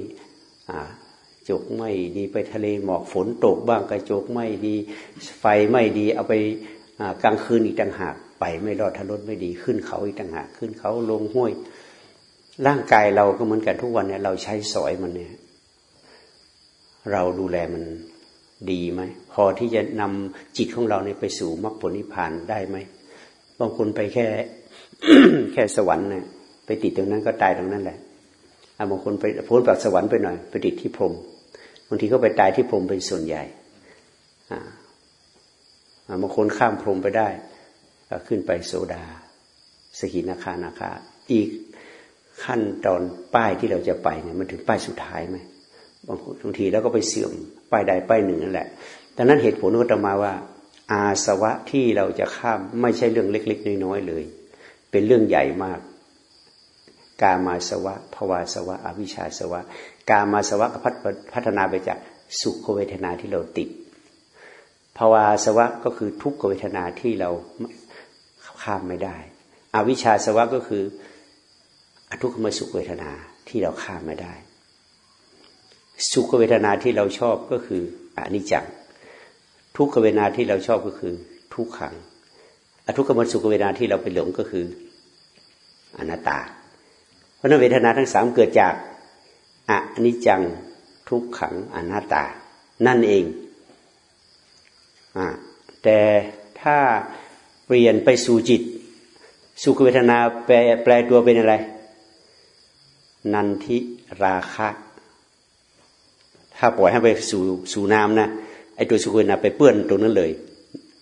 Speaker 1: จกไม่ดีไปทะเลหมอกฝนตกบ้างกระจกไม่ดีไฟไม่ดีเอาไปกลางคืนอีกต่างหากไปไม่รอดถ้ารถไม่ดีขึ้นเขาอีกต่างหากขึ้นเขาลงห้วย ร่างกายเราก็เหมือนกันทุกวันเนี่ยเราใช้สอยมันเนี่ย เราดูแลมันดีไหมพอที่จะนำจิตของเราเนี่ยไปสู่มรรคผลนิพพานได้ไหม บางคนไปแค่ แค่สวรรค์เนี่ยไปติดตรงนั้นก็ตายตรงนั้นแหละบางคนไปพ้นจากสวรรค์ไปหน่อยไปติดที่พรมบางทีก็ไปตายที่พรมเป็นส่วนใหญ่บางคนข้ามพรมไปได้ก็ขึ้นไปโสดา สกินาคานาคาอีกขั้นตอนป้ายที่เราจะไปเนี่ยมันถึงป้ายสุดท้ายไหมบางบางทีแล้วก็ไปเสื่อมป้ายใดป้ายหนึ่งนั่นแหละดังนั้นเหตุผลก็จะมาว่า อาสวะที่เราจะข้ามไม่ใช่เรื่องเล็ก ๆ น้อยๆเลย เป็นเรื่องใหญ่มาก กามาสวะภวาสวะ อวิชชาสวะ กามาสวะก็พัฒนาไปจากสุขเวทนาที่เราติดภาวาสวะก็คือทุกขเวทนาที่เราข้ามไม่ได้ อวิชชาสวะก็คืออทุกขมสุขเวทนาที่เราข้ามไม่ได้ สุขเวทนาที่เราชอบก็คืออนิจจัง ทุกขเวนาที่เราชอบก็คือ ทุกขัง อทุกขมสุขเวนาที่เราไปหลงก็คืออนัตตา เพราะนั้นเวทนาทั้งสามเกิดจากอนิจจังทุกขังอนัตตา นั่นเองอแต่ถ้าเปลี่ยนไปสู่จิต สุขเวทนาแปลแปลตัวเป็นอะไร นันทิราคะ ถ้าปล่อยให้ไปสู่สู่น้ำนะ อตัวสุขเวนาไปเปื้อนตรงนั้นเลย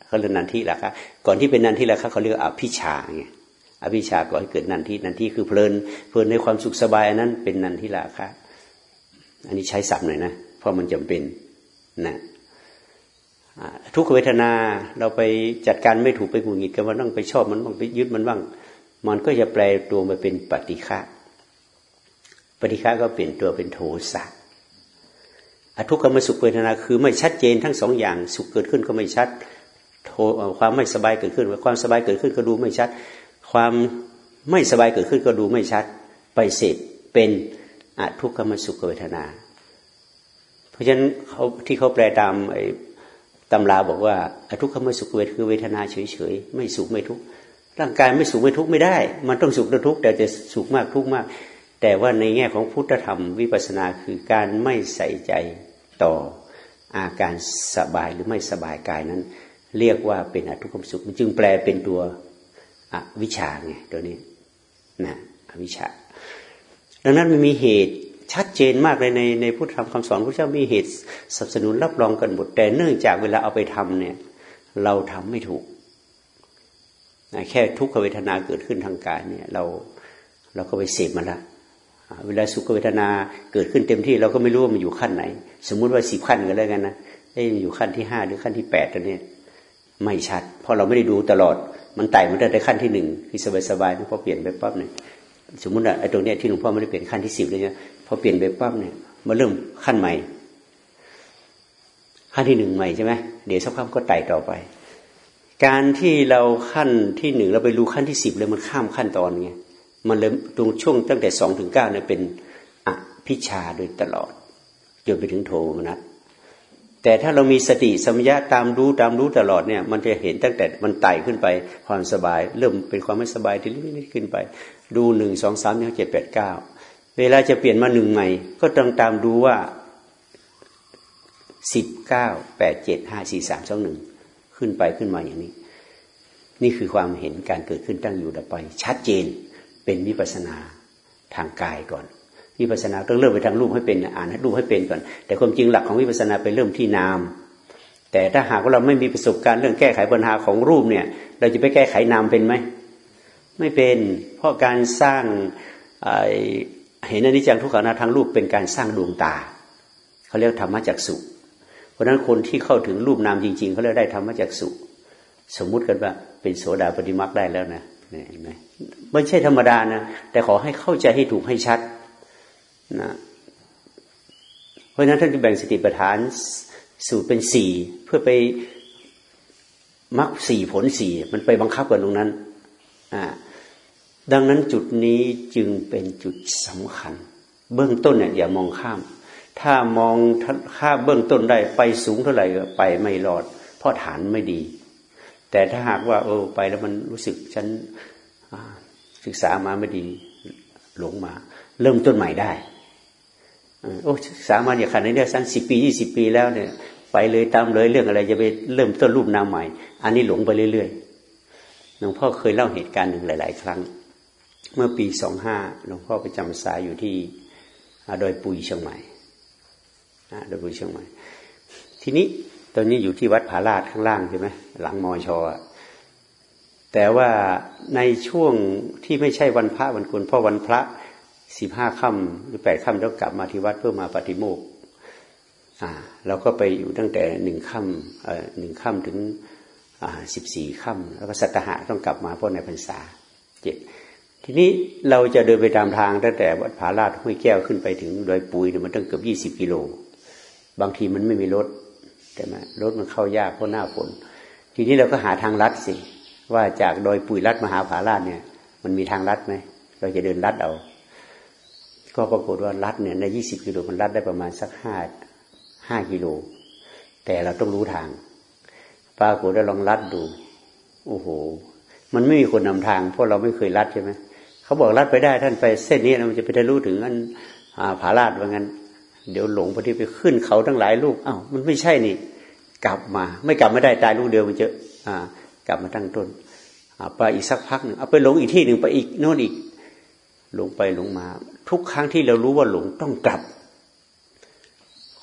Speaker 1: เขาเรียกนันทิราคะก่อนที่เป็นนันทิราคะเขาเรียกอภิชาไงอภิชาก่อให้เกิดนันทินันทิคือเพลิน เพลินในความสุขสบายอันนั้นเป็นนันทิราคะอันนี้ใช้ศัพท์หน่อยนะเพราะมันจำเป็นนะทุกเวทนาเราไปจัดการไม่ถูกไปหงุดหงิดกันว่าต้องไปชอบมันบ้างไปยึดมันบ้างมันก็จะแปลตัวมาเป็นปฏิฆะปฏิฆะก็เปลี่ยนตัวเป็นโทสะ อทุกขมสุขเวทนาคือไม่ชัดเจนทั้งสองอย่างสุขเกิดขึ้นก็ไม่ชัดโทความไม่สบายเกิดขึ้นความสบายเกิดขึ้นก็ดูไม่ชัด ความไม่สบายเกิดขึ้นก็ดูไม่ชัด ไปเสร็จเป็นอทุกขมสุขเวทนา เพราะฉะนั้นเขาที่เขาแปลตามไอ้ตำราบอกว่าอทุกขมสุขเวทคือเวทนาเฉยๆไม่สุขไม่ทุกข์ร่างกายไม่สุขไม่ทุกข์ไม่ได้ มันต้องสุขและทุกข์แต่จะสุขมากทุกข์มาก แต่ว่าในแง่ของพุทธธรรมวิปัสสนาคือการไม่ใส่ใจ ต่ออาการสบายหรือไม่สบายกายนั้น เรียกว่าเป็นอทุกขมสุข จึงแปลเป็นตัวอวิชาไงตัวนี้นะอวิชา ดังนั้นมันมีเหตุชัดเจนมากเลยในในพุทธธรรมคำสอนพระเจ้ามีเหตุสนับสนุนรับรองกันหมดแต่เนื่องจากเวลาเอาไปทำเนี่ย เราทำไม่ถูกนะแค่ทุกขเวทนาเกิดขึ้นทางกายเนี่ย เราเราก็ไปเสพมันละ เวลาสุขเวทนาเกิดขึ้นเต็มที่เราก็ไม่รู้ว่ามันอยู่ขั้นไหน สมมุติว่าสิบขั้นกันแล้วกันนะเอ้อยู่ขั้นที่ห้าหรือขั้นที่แปดตัวนี้ไม่ชัด เพราะเราไม่ได้ดูตลอดมันไต่มันได้ในขั้นที่หนึ่งคือสบายๆพอเปลี่ยนไปปั๊บเนี่ยสมมติว่าไอ้ตรงเนี้ยที่หลวงพ่อไม่ได้เปลี่ยนขั้นที่สิบเลยเนี่ยพอเปลี่ยนไปปั๊บเนี่ยมาเริ่มขั้นใหม่ ขั้นที่หนึ่งใหม่ใช่ไหมเดี๋ยวสักพักก็ไต่ต่อไป การที่เราขั้นที่หนึ่งเราไปรู้ขั้นที่สิบเลยมันข้ามขั้นตอนไง มันเลยตรงช่วงตั้งแต่สองถึงเก้าเนี่ยเป็นอภิชาโดยตลอดจนไปถึงโทมนัสแต่ถ้าเรามีสติสมัญญาตามรู้ตามรู้ตลอดเนี่ยมันจะเห็นตั้งแต่มันไต่ขึ้นไปความสบาย เริ่มเป็นความไม่สบายทีนี้ขึ้นไป ดูหนึ่งสองสามสี่เจ็ดแปดเก้าเวลาจะเปลี่ยนมาหนึ่งใหม่ ก็ต้องตามดูว่าสิบเก้าแปดเจ็ดห้าสี่สามสองหนึ่งขึ้นไปขึ้นมาอย่างนี้ นี่คือความเห็นการเกิดขึ้นตั้งอยู่ดับไป ชัดเจน เป็นวิปัสนาทางกายก่อนวิปัสนาต้องเริ่มไปทางรูปให้เป็นอ่านให้รูปให้เป็นก่อน แต่ความจริงหลักของวิปัสนาไปเริ่มที่นาม แต่ถ้าหากว่าเราไม่มีประสบการณ์เรื่องแก้ไขปัญหาของรูปเนี่ย เราจะไปแก้ไขนามเป็นไหมไม่เป็นเพราะการสร้างเห็นอนิจจังทุกขังนาทางรูปเป็นการสร้างดวงตาเขาเรียกธรรมจักสุเพราะฉะนั้นคนที่เข้าถึงรูปนามจริง ๆเขาเรียกได้ธรรมจักสุสมมุติกันว่าเป็นโสดาปฏิมักได้แล้วนะ เห็นไหมไม่ใช่ธรรมดานะแต่ขอให้เข้าใจให้ถูกให้ชัดนะเพราะฉะนั้นท่านจะแบ่งสติปัฏฐานสูตรเป็นสี่เพื่อไปมรรคสี่ผลสี่มันไปบังคับกันตรงนั้นอ่าดังนั้นจุดนี้จึงเป็นจุดสำคัญ เบื้องต้นเนี่ยอย่ามองข้าม ถ้ามองข้ามเบื้องต้นได้ไปสูงเท่าไหร่ก็ไปไม่รอด เพราะฐานไม่ดี แต่ถ้าหากว่า เออไปแล้วมันรู้สึกฉันศึกษามาไม่ดีหลงมา เริ่มต้นใหม่ได้โอ้ศึกษามาอย่างขนาดนี้สั้นสิบปียี่สิบปีแล้วเนี่ยไปเลยตามเลยเรื่องอะไรจะไปเริ่มต้นรูปนามใหม่ อันนี้หลงไปเรื่อยๆหลวงพ่อเคยเล่าเหตุการณ์หนึ่งหลาย ๆ ครั้ง เมื่อปีสองห้าหลวงพ่อไปจำสายอยู่ที่ดอยปุยเชียงใหม่ดอยปุยเชียงใหม่ ทีนี้ อนนี้อยู่ที่วัดผาลาดข้างล่างใช่ไหมหลังมอชอแต่ว่าในช่วงที่ไม่ใช่วันพระวันคุณเพราะวันพระสิบห้าค่ำหรือแปดค่ำต้องกลับมาที่วัดเพื่อมาปฏิโมกข์อ่าเราก็ไปอยู่ตั้งแต่หนึ่งค่ำเอ่อหนึ่งค่ำถึงอ่าสิบสี่ค่ำแล้วก็สัตหะต้องกลับมาเพราะในพรรษาเจ็ดทีนี้เราจะเดินไปตามทางตั้งแต่วัดผาลาดห้วยแก้วขึ้นไปถึงดอยปุยเนี่ยมันต้องเกือบยี่สิบกิโล บางทีมันไม่มีรถ ช่ไหมรถมันเข้ายากเพราะหน้าฝน ทีนี้เราก็หาทางลัดสิ ว่าจากดอยปุยลัดมหาผาลาดเนี่ย มันมีทางลัดไหม เราจะเดินลัดเอา ก็ปรากฏว่าลัดเนี่ยในยี่สิบกิโลมันลัดได้ประมาณสักห้าห้ากิโล แต่เราต้องรู้ทาง ปรากฏว่าลองลัดดู โอ้โห มันไม่มีคนนำทาง เพราะเราไม่เคยลัดใช่ไหมเขาบอกลัดไปได้ท่านไปเส้นนี้มันจะไปทะลุถึงอันผาลาดว่างั้น เดี๋ยวหลงพอดีไปขึ้นเขาทั้งหลายลูกอ้าวมันไม่ใช่นี่ กลับมา ไม่กลับไม่ได้ตายลูกเดียวมันจะอ่ากลับมาตั้งต้นไปอีกสักพักหนึ่งเอาไปหลงอีกที่หนึ่งไปอีกโน่นอีกหลงไปหลงมา ทุกครั้งที่เรารู้ว่าหลงต้องกลับ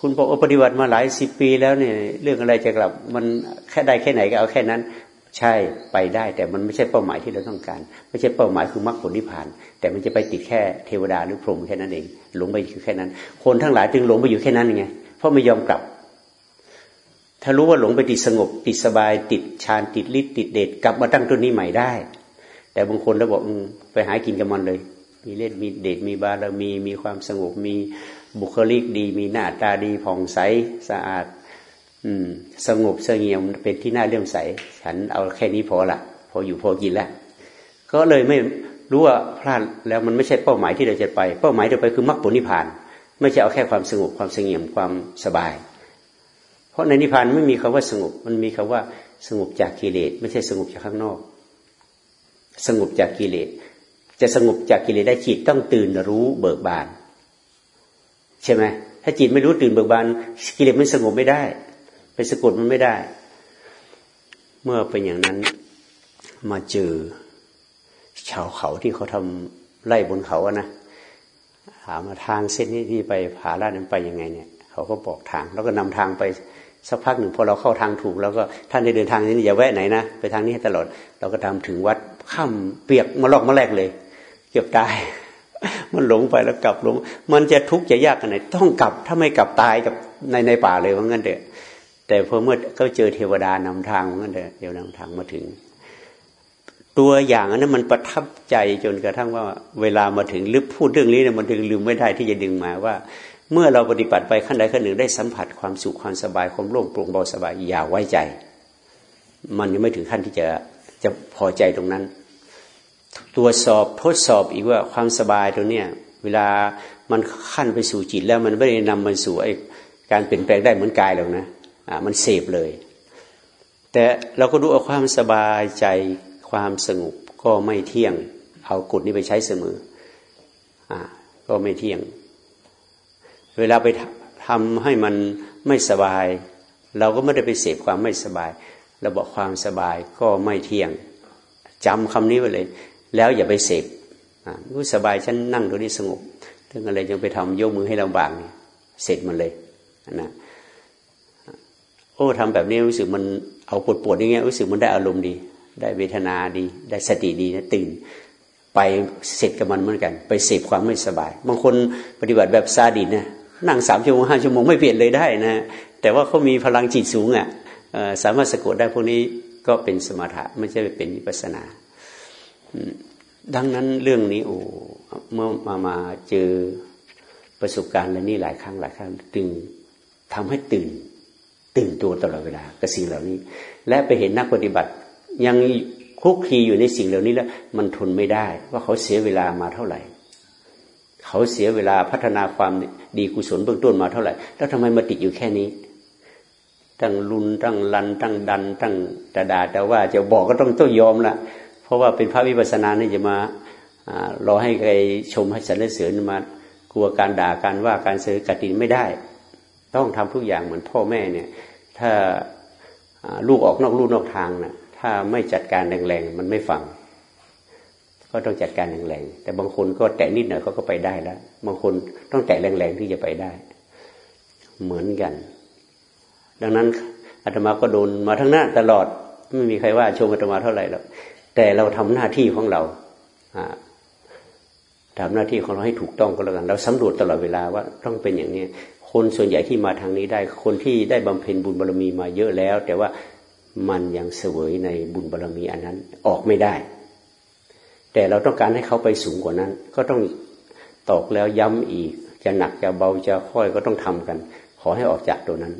Speaker 1: คุณบอกปฏิบัติมาหลายสิบปีแล้วเนี่ยเรื่องอะไรจะกลับ มันแค่ได้แค่ไหนก็เอาแค่นั้น ใช่ไปได้ แต่มันไม่ใช่เป้าหมายที่เราต้องการ ไม่ใช่เป้าหมายคือมรรคผลนิพพาน แต่มันจะไปติดแค่เทวดาหรือพรหมแค่นั้นเอง หลงไปอยู่แค่นั้น คนทั้งหลายจึงหลงไปอยู่แค่นั้นไงเพราะไม่ยอมกลับ ถ้ารู้ว่าหลงไปติดสงบ ติดสบาย ติดฌานติดฤทธิ์ติดเดชกลับมาตั้งต้นนี้ใหม่ได้ แต่บางคนแล้วบอกไปหากินกับมันเลย มีเล่นมีเดชมีบารมี มีความสงบมีบุคลิกดี มีหน้าตาดีผ่องใสสะอาด อืม สงบเสงี่ยมเป็นที่น่าเลื่อมใส ฉันเอาแค่นี้พอละพออยู่พอกินแล้วก็เลยไม่รู้ว่าพลาดแล้วมันไม่ใช่เป้าหมายที่เราจะไป เป้าหมายที่ไปคือมรรคผลนิพพาน ไม่ใช่เอาแค่ความสงบความเสงี่ยมความสบาย เพราะในนิพพานไม่มีคำว่าสงบ มันมีคำว่าสงบจากกิเลสไม่ใช่สงบจากข้างนอก สงบจากกิเลส จะสงบจากกิเลสได้จิตต้องตื่นรู้เบิกบาน ใช่ไหมถ้าจิตไม่รู้ตื่นเบิกบานกิเลสมันสงบไม่ได้ ไปสะกดมันไม่ได้ เมื่อเป็นอย่างนั้นมาเจอชาวเขาที่เขาทำไล่บนเขาอะนะถามมาทางเส้นนี้ที่ไปผาลาดนั้นไปยังไงเนี่ย เขาก็บอกทาง แล้วก็นำทางไป สักพักหนึ่งพอเราเข้าทางถูก แล้วก็ท่านได้เดินทางนี้อย่าแวะไหนนะไปทางนี้ให้ตลอด เราก็ทำถึงวัดข้ามเปียกมาลอกมาแลกเลย เกือบตาย มันหลงไปแล้วกลับหลง มันจะทุกข์จะยากกันไหนต้องกลับถ้าไม่กลับตายกับในในป่าเลยว่างั้นเถอะแต่พอเมื่อเขาเจอเทวดานำทางนั่นเดี๋ยวนำทางมาถึง ตัวอย่างนั้นมันประทับใจจนกระทั่งว่า เวลามาถึงหรือพูดเรื่องนี้เนี่ยมันดึงลืมไม่ได้ที่จะดึงมาว่า เมื่อเราปฏิบัติไปขั้นใดขั้นหนึ่งได้สัมผัสความสุขความสบายความโล่งโปร่งเบาสบายอย่าไว้ใจ มันยังไม่ถึงขั้นที่จะจะพอใจตรงนั้นตรวจสอบทดสอบอีกว่าความสบายตรงเนี้ยเวลามันขั้นไปสู่จิตแล้วมันไม่ได้นำมาสู่ไอ้การเปลี่ยนแปลงได้เหมือนกายหรอกนะมันเสพเลย แต่เราก็ดูเอาความสบายใจความสงบก็ไม่เที่ยง เอากฎนี้ไปใช้เสมออ่าก็ไม่เที่ยง เวลาไปทำให้มันไม่สบาย เราก็ไม่ได้ไปเสพความไม่สบายเราบอกความสบายก็ไม่เที่ยงจำคำนี้ไว้เลย แล้วอย่าไปเสพรู้สบายฉันนั่งตรงนี้สงบถึงอะไรยังไปทำยกมือให้ลำบากเนี่ยเสร็จมันเลยนะโอ้ทำแบบนี้รู้สึกมันเอาปวดปวดอย่างเงี้ยรู้สึกมันได้อารมณ์ดี ได้เวทนาดี ได้สติดีนะตื่น ไปเสร็จกับมันเหมือนกัน ไปเสพความไม่สบาย บางคนปฏิบัติแบบซาดิสนะ นั่งสามชั่วโมงห้าชั่วโมงไม่เปลี่ยนเลยได้นะ แต่ว่าเขามีพลังจิตสูงอะ่ะสามารถสะกดได้พวกนี้ก็เป็นสมถะไม่ใช่เป็นวิปัสนา ดังนั้นเรื่องนี้โอ้เมื่อมามาเจอประสบการณ์และนี่หลายครั้งหลายครั้งตึงทำให้ตื่น ตื่นตัวตลอดเวลากับสิ่งเหล่านี้ และไปเห็นนักปฏิบัติ ยังคุกคีอยู่ในสิ่งเหล่านี้แล้ว มันทนไม่ได้ ว่าเขาเสียเวลามาเท่าไหร่ เขาเสียเวลาพัฒนาความดีกุศลเบื้องต้นมาเท่าไหร่ แล้วทำไมมาติดอยู่แค่นี้ ตั้งรุนตั้งลัน ตั้งดัน ตั้งตาดาแต่ว่าจะบอกก็ต้องต้องยอมละเพราะว่าเป็นพระวิปัสสนาเนี่ยจะมารอให้ใครชมให้สรรเสริญมากลัวการด่าการว่าการเสยกตินไม่ได้ ต้องทำทุกอย่างเหมือนพ่อแม่เนี่ย ถ้าลูกออกนอกลูกนอกทางนะ่ะถ้าไม่จัดการแรงๆมันไม่ฟัง ก็ต้องจัดการแรงๆแต่บางคนก็แตะนิดหน่อยเขาก็ไปได้แล้ว บางคนต้องแตะแรงๆที่จะไปได้ เหมือนกัน ดังนั้นอาตมาก็โดนมาทั้งหน้าตลอดไม่มีใครว่าชมอาตมาเท่าไหร่หรอกแต่เราทำหน้าที่ของเราทำหน้าที่ของเราให้ถูกต้องก็แล้วกัน เราสำรวจตลอดเวลาว่าต้องเป็นอย่างนี้คนส่วนใหญ่ที่มาทางนี้ได้ คนที่ได้บำเพ็ญบุญบารรมีมาเยอะแล้ว แต่ว่ามันยังเสวยในบุญบารรมีอันนั้นออกไม่ได้ แต่เราต้องการให้เขาไปสูงกว่านั้น ก็ต้องตอกแล้วย้ำอีก จะหนักจะเบาจะค่อยก็ต้องทำกัน ขอให้ออกจากตัวนั้น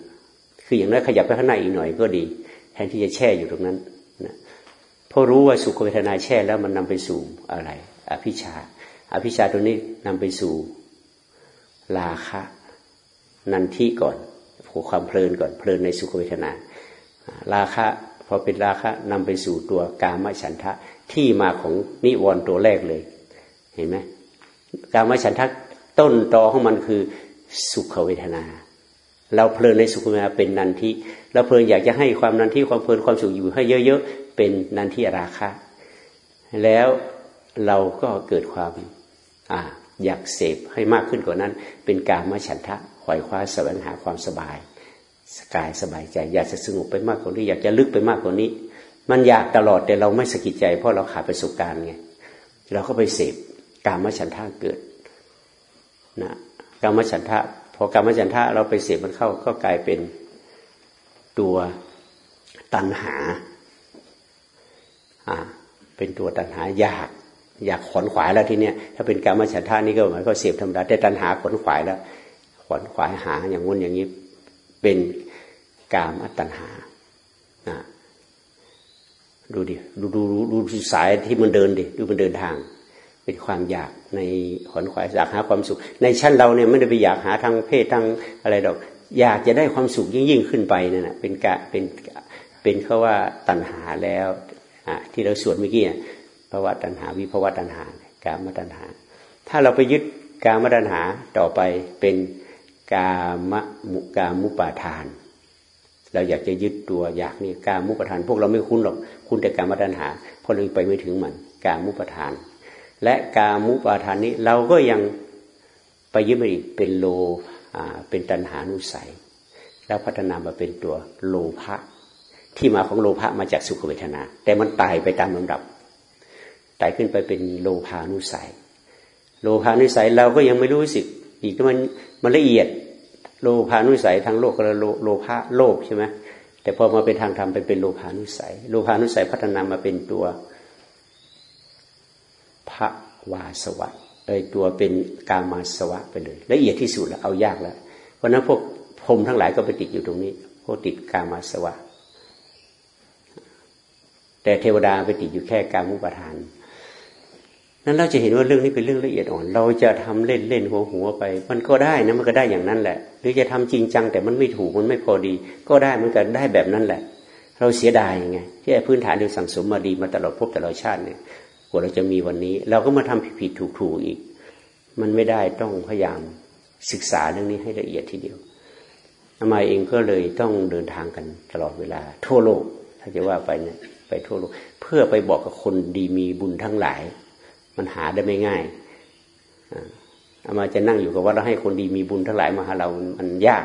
Speaker 1: คืออย่างน้อยขยับไปข้างหน้าอีกหน่อยก็ดี แทนที่จะแช่อยู่ตรงนั้นนะเพราะรู้ว่าสุขเวทนาแช่แล้วมันนำไปสู่อะไร อภิชา อภิชาตัวนี้นำไปสู่ราคะ นันทิก่อนความเพลินก่อนเพลินในสุขเวทนา ราคะพอเป็นราคะนำไปสู่ตัวกามฉันทะ ที่มาของนิวรณ์ตัวแรกเลย เห็นไหมการมาฉันทะต้นตอของมันคือสุขเวทนา เราเพลินในสุขเวทนาเป็นนันทิเราเพลินอยากจะให้ความนันทิความเพลินความสุขอยู่ให้เยอะๆเป็นนันทิราคะ แล้วเราก็เกิดความออยากเสพให้มากขึ้นกว่านั้น เป็นการมาฉันทะขวายคว้าแสวงหาความสบาย สกายสบายใจ อยากจะสงบไปมากกว่านี้ อยากจะลึกไปมากกว่านี้ มันอยากตลอดแต่เราไม่สกิดใจ เพราะเราขาดประสบการณ์ไงเราก็ไปเสพการมฉันทะเกิดนะการมฉันทะพอการมฉันทะเราไปเสพมันเข้าก็กลายเป็นตัวตัณหาอ่าเป็นตัวตัณหาอยาก อยากขวนขวายแล้วทีเนี้ยถ้าเป็นการมฉันทานี่ก็หมายก็เสพธรรมดาแต่ตัณหาขวนขวายแล้วขวนขวายหาอย่างงู้นอย่างนี้เป็นกามตัณหา ดูดิดูดูดูดูสายที่มันเดินดิดูมันเดินทาง เป็นความอยากในขวนขวายอยากหาความสุข ในชั้นเราเนี่ยไม่ได้ไปอยากหาทางเพศทางอะไรดอก อยากจะได้ความสุขยิ่งยิ่งขึ้นไปนั่นแหะเป็นกะเป็นเป็นเขาว่าตัณหาแล้วอ่าที่เราสวดเมื่อกี้ภาวะตัณหาวิภาวะตัณหากามตัณหา ถ้าเราไปยึดกามตัณหาต่อไปเป็นกามมุกามุปาทาน เราอยากจะยึดตัวอยากนี่กามุปทาน พวกเราไม่คุ้นหรอกคุ้นแต่การมาตัณหาเพราะเราไปไม่ถึงมันกามุปทาน และกามุปทานนี้เราก็ยังไปยึดมาอีกเป็นโลเป็นตัณหานุสัย แล้วพัฒนามาเป็นตัวโลภะที่มาของโลภะมาจากสุขเวทนา แต่มันตายไปตามลำดับไต่ขึ้นไปเป็นโลภานุสัย โลภานุสัยเราก็ยังไม่รู้สึกอีกมันมันละเอียด โลภานุสัยทางโลกก็โลโลภะโลภใช่ไหมแต่พอมาเป็นทางธรรมไปเป็นโลภานุสัย โลภานุสัยพัฒนามาเป็นตัวพระวาสวะเอ้ตัวเป็นกามาสวะไปเลยละเอียดที่สุดแล้วเอายากแล้ว เพราะนั้นพวกพรมทั้งหลายก็ไปติดอยู่ตรงนี้ พวกติดกามาสวะ แต่เทวดาไปติดอยู่แค่การมุปทาน นั้นเราจะเห็นว่าเรื่องนี้เป็นเรื่องละเอียดอ่อน เราจะทำเล่นเล่นหัวหัวไป มันก็ได้นะมันก็ได้อย่างนั้นแหละ หรือจะทำจริงจังแต่มันไม่ถูกมันไม่พอดี ก็ได้มันก็ได้แบบนั้นแหละ เราเสียดายยังไง ที่พื้นฐานเราสั่งสมมาดีมาตลอดพบตลอดชาติเนี่ยกว่าเราจะมีวันนี้ เราก็มาทำผิดผิดถูกถูกอีก มันไม่ได้ต้องพยายามศึกษาเรื่องนี้ให้ละเอียดทีเดียวทำไมเองก็เลยต้องเดินทางกันตลอดเวลา ทั่วโลก ถ้าจะว่าไปเนี่ยไปทั่วโลก เพื่อไปบอกกับคนดีมีบุญทั้งหลาย มันหาได้ไม่ง่ายอามาจะนั่งอยู่กับว่าเราให้คนดีมีบุญทั้งหลายมาหาเรา มันยาก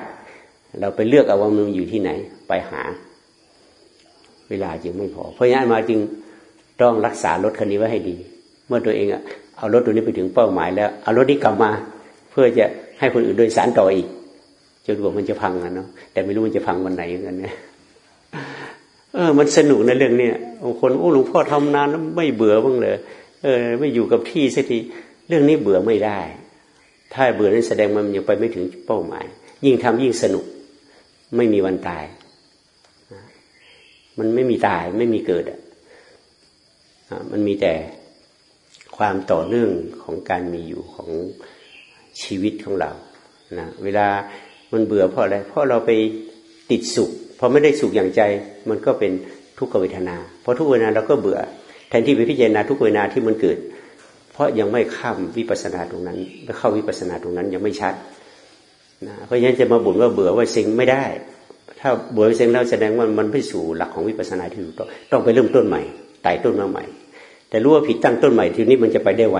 Speaker 1: เราไปเลือกเอาว่ามันอยู่ที่ไหน ไปหา เวลาจึงไม่พอ เพราะงั้นมาจึงต้องรักษารถคันนี้ไว้ให้ดี เมื่อตัวเองเอารถตัวนี้ไปถึงเป้าหมายแล้ว เอารถนี้กลับมา เพื่อจะให้คนอื่นโดยสารต่ออีกจนกว่ามันจะพังนะเนาะแต่ไม่รู้มันจะพังวันไหนกันเนี่ยเออ มันสนุกในเรื่องเนี้ยบางคนโอ้หลวงพ่อทำนานแล้วไม่เบื่อบ้างเลย เออ ไม่อยู่กับที่สักทีเรื่องนี้เบื่อไม่ได้ ถ้าเบื่อนั้นแสดงมันยังไปไม่ถึงเป้าหมาย ยิ่งทำยิ่งสนุก ไม่มีวันตาย มันไม่มีตายไม่มีเกิดอะมันมีแต่ความต่อเนื่องของการมีอยู่ของชีวิตของเรานะเวลามันเบื่อเพราะอะไร เพราะเราไปติดสุขพอไม่ได้สุขอย่างใจ มันก็เป็นทุกขเวทนา เพราะทุกเวทนาเราก็เบื่อ แทนที่ไปพิจารณาทุกเวทนาที่มันเกิด เพราะยังไม่ข้ามวิปัสนาตรงนั้นไม่เข้าวิปัสนาตรงนั้นยังไม่ชัดนะเพราะฉะนั้นจะมาบ่นว่าเบื่อว่าเซ็งไม่ได้ ถ้าเบื่อเซ็งแล้วแสดงว่ามันไม่สู่หลักของวิปัสสนาที่ถูกต้องต้องไปเริ่มต้นใหม่ไต่ต้นมาใหม่ แต่รู้ว่าผิดตั้งต้นใหม่ทีนี้มันจะไปได้ไว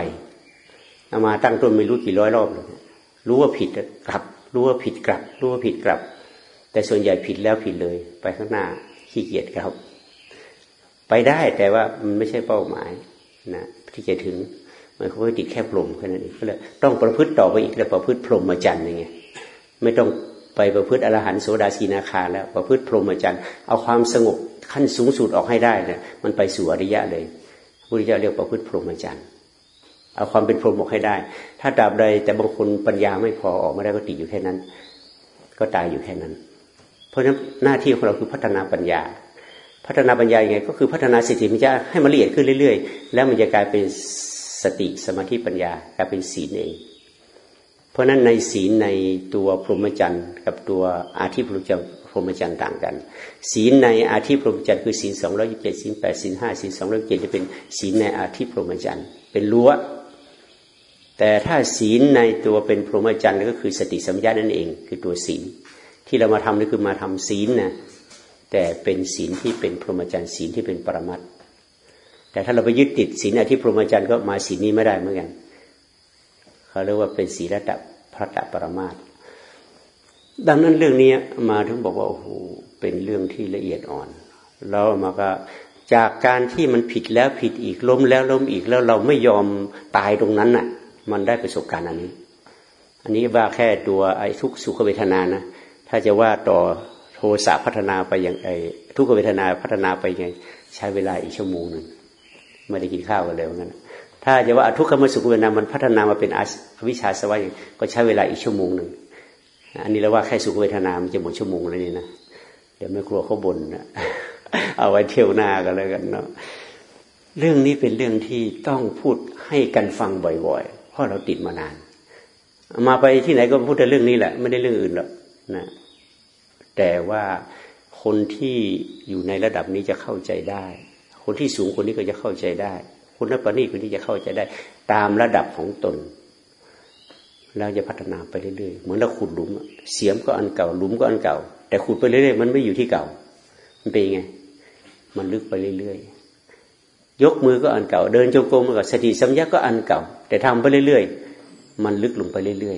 Speaker 1: เอามาตั้งต้นไม่รู้กี่ร้อยรอบเลยรู้ว่าผิดกลับ รู้ว่าผิดกลับ รู้ว่าผิดกลับ แต่ส่วนใหญ่ผิดแล้วผิดเลย ไปข้างหน้าขี้เกียจครับ ไปได้แต่ว่ามันไม่ใช่เป้าหมายนะที่จะถึงมันเขาติดแค่พรมแค่นั้นเองก็เลยต้องประพฤติต่อไปอีกแล้วประพฤติพรหมจรรย์ยังไงไม่ต้องไปประพฤติอรหันต์โสดาสีนาคาแล้วประพฤติพรหมจรรย์เอาความสงบขั้นสูงสุดออกให้ได้นี่ยมันไปสู่อริยะเลยพระพุทธเจ้าเรียกประพฤติพรหมจรรย์เอาความเป็นพรหมออกให้ได้ ถ้าตราบใดแต่บางคนปัญญาไม่พอออกไม่ได้ก็ติดอยู่แค่นั้น ก็ตายอยู่แค่นั้น เพราะฉะนั้นหน้าที่ของเราคือพัฒนาปัญญา พัฒนาปัญญาอย่างไง ก็คือพัฒนาสติปัญญาให้มันละเอียดขึ้นเรื่อยๆ แล้วมันจะกลายเป็นสติสมาธิปัญญากลายเป็นศีลเอง เพราะฉะนั้นในศีลในตัวพรหมจรรย์ กับตัวอาทิพรหมจรรย์พรหมจรรย์ต่างกัน ศีลในอาทิพรหมจรรย์คือศีลสองร้อยยี่สิบเจ็ดศีลแปดศีลห้าศีลสองร้อยเจ็ดจะเป็นศีลในอาทิพรหมจรรย์เป็นรั้วแต่ถ้าศีลในตัวเป็นพรหมจรรย์ก็คือสติสัมยานั่นเอง คือตัวศีลที่เรามาทำนี่คือมาทำศีลนะ แต่เป็นศีลที่เป็นพรหมจรรย์ศีลที่เป็นปรมัตแต่ถ้าเราไปยึดติดศีลอที่พรหมจรรย์ก็มาศีลนี้ไม่ได้เหมือนกันเขาเรียกว่าเป็นศีลระดับพระตปรมาตดังนั้นเรื่องนี้มาถึงบอกว่าโอ้โหเป็นเรื่องที่ละเอียดอ่อน แล้วมาก็จากการที่มันผิดแล้วผิดอีกล้มแล้วล้มอีกแล้วเราไม่ยอมตายตรงนั้นน่ะ มันได้ประสบการณ์อันนี้ อันนี้ว่าแค่ตัวไอ้ทุกสุขเวทนานะถ้าจะว่าต่อ ทสะพัฒนาไปอย่างไอ้ทุกขเวทนาพัฒนาไปยังใช้เวลาอีกชั่วโมงหนึ่งไม่ได้กินข้าวกันเลยงั้นถ้าจะว่าทุกขมสุขเวทนามันพัฒนามาเป็นอวิชชาสวายก็ใช้เวลาอีกชั่วโมงหนึ่งอันนี้เราว่าแค่สุขเวทนามันจะหมดชั่วโมงแล้วนี่นะเดี๋ยวไม่กลัวเขาบ่นนะเอาไว้เที่ยวหน้ากันเลยกันเนาะเรื่องนี้เป็นเรื่องที่ต้องพูดให้กันฟังบ่อยๆเพราะเราติดมานาน มาไปที่ไหนก็พูดแต่เรื่องนี้แหละ ไม่ได้เรื่องอื่นหรอกนะ แต่ว่าคนที่อยู่ในระดับนี้จะเข้าใจได้ คนที่สูงคนนี้ก็จะเข้าใจได้ คนนับปณีคนนี้จะเข้าใจได้ ตามระดับของตนเราจะพัฒนาไปเรื่อยๆ เหมือนเราขุดหลุม เสียมก็อันเก่า หลุมก็อันเก่า แต่ขุดไปเรื่อยๆ มันไม่อยู่ที่เก่า มันเป็นไง มันลึกไปเรื่อยๆ ยกมือก็อันเก่า เดินจงกรมก็สติสัมยาก็อันเก่า แต่ทำไปเรื่อยๆ มันลึกลงไปเรื่อย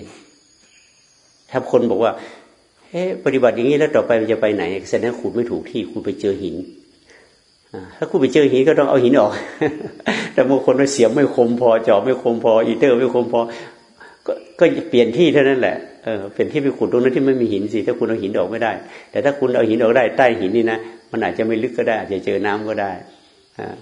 Speaker 1: ๆ ถ้าคนบอกว่า เฮ้ปฏิบัติอย่างนี้แล้วต่อไปมันจะไปไหนแสดงคุณไม่ถูกที่คุณไปเจอหินถ้าคุณไปเจอหินก็ต้องเอาหินออก แต่บางคนมาเสียบไม่คมพอจอบไม่คมพออีเตอร์ไม่คมพอ ก็ก็เปลี่ยนที่เท่านั้นแหละเออเปลี่ยนที่ไปขุดตรงนั้นที่ไม่มีหินสิถ้าคุณเอาหินออกไม่ได้ แต่ถ้าคุณเอาหินออกได้ใต้หินนี่นะมันอาจจะไม่ลึกก็ได้อาจจะเจอน้ำก็ได้อ่า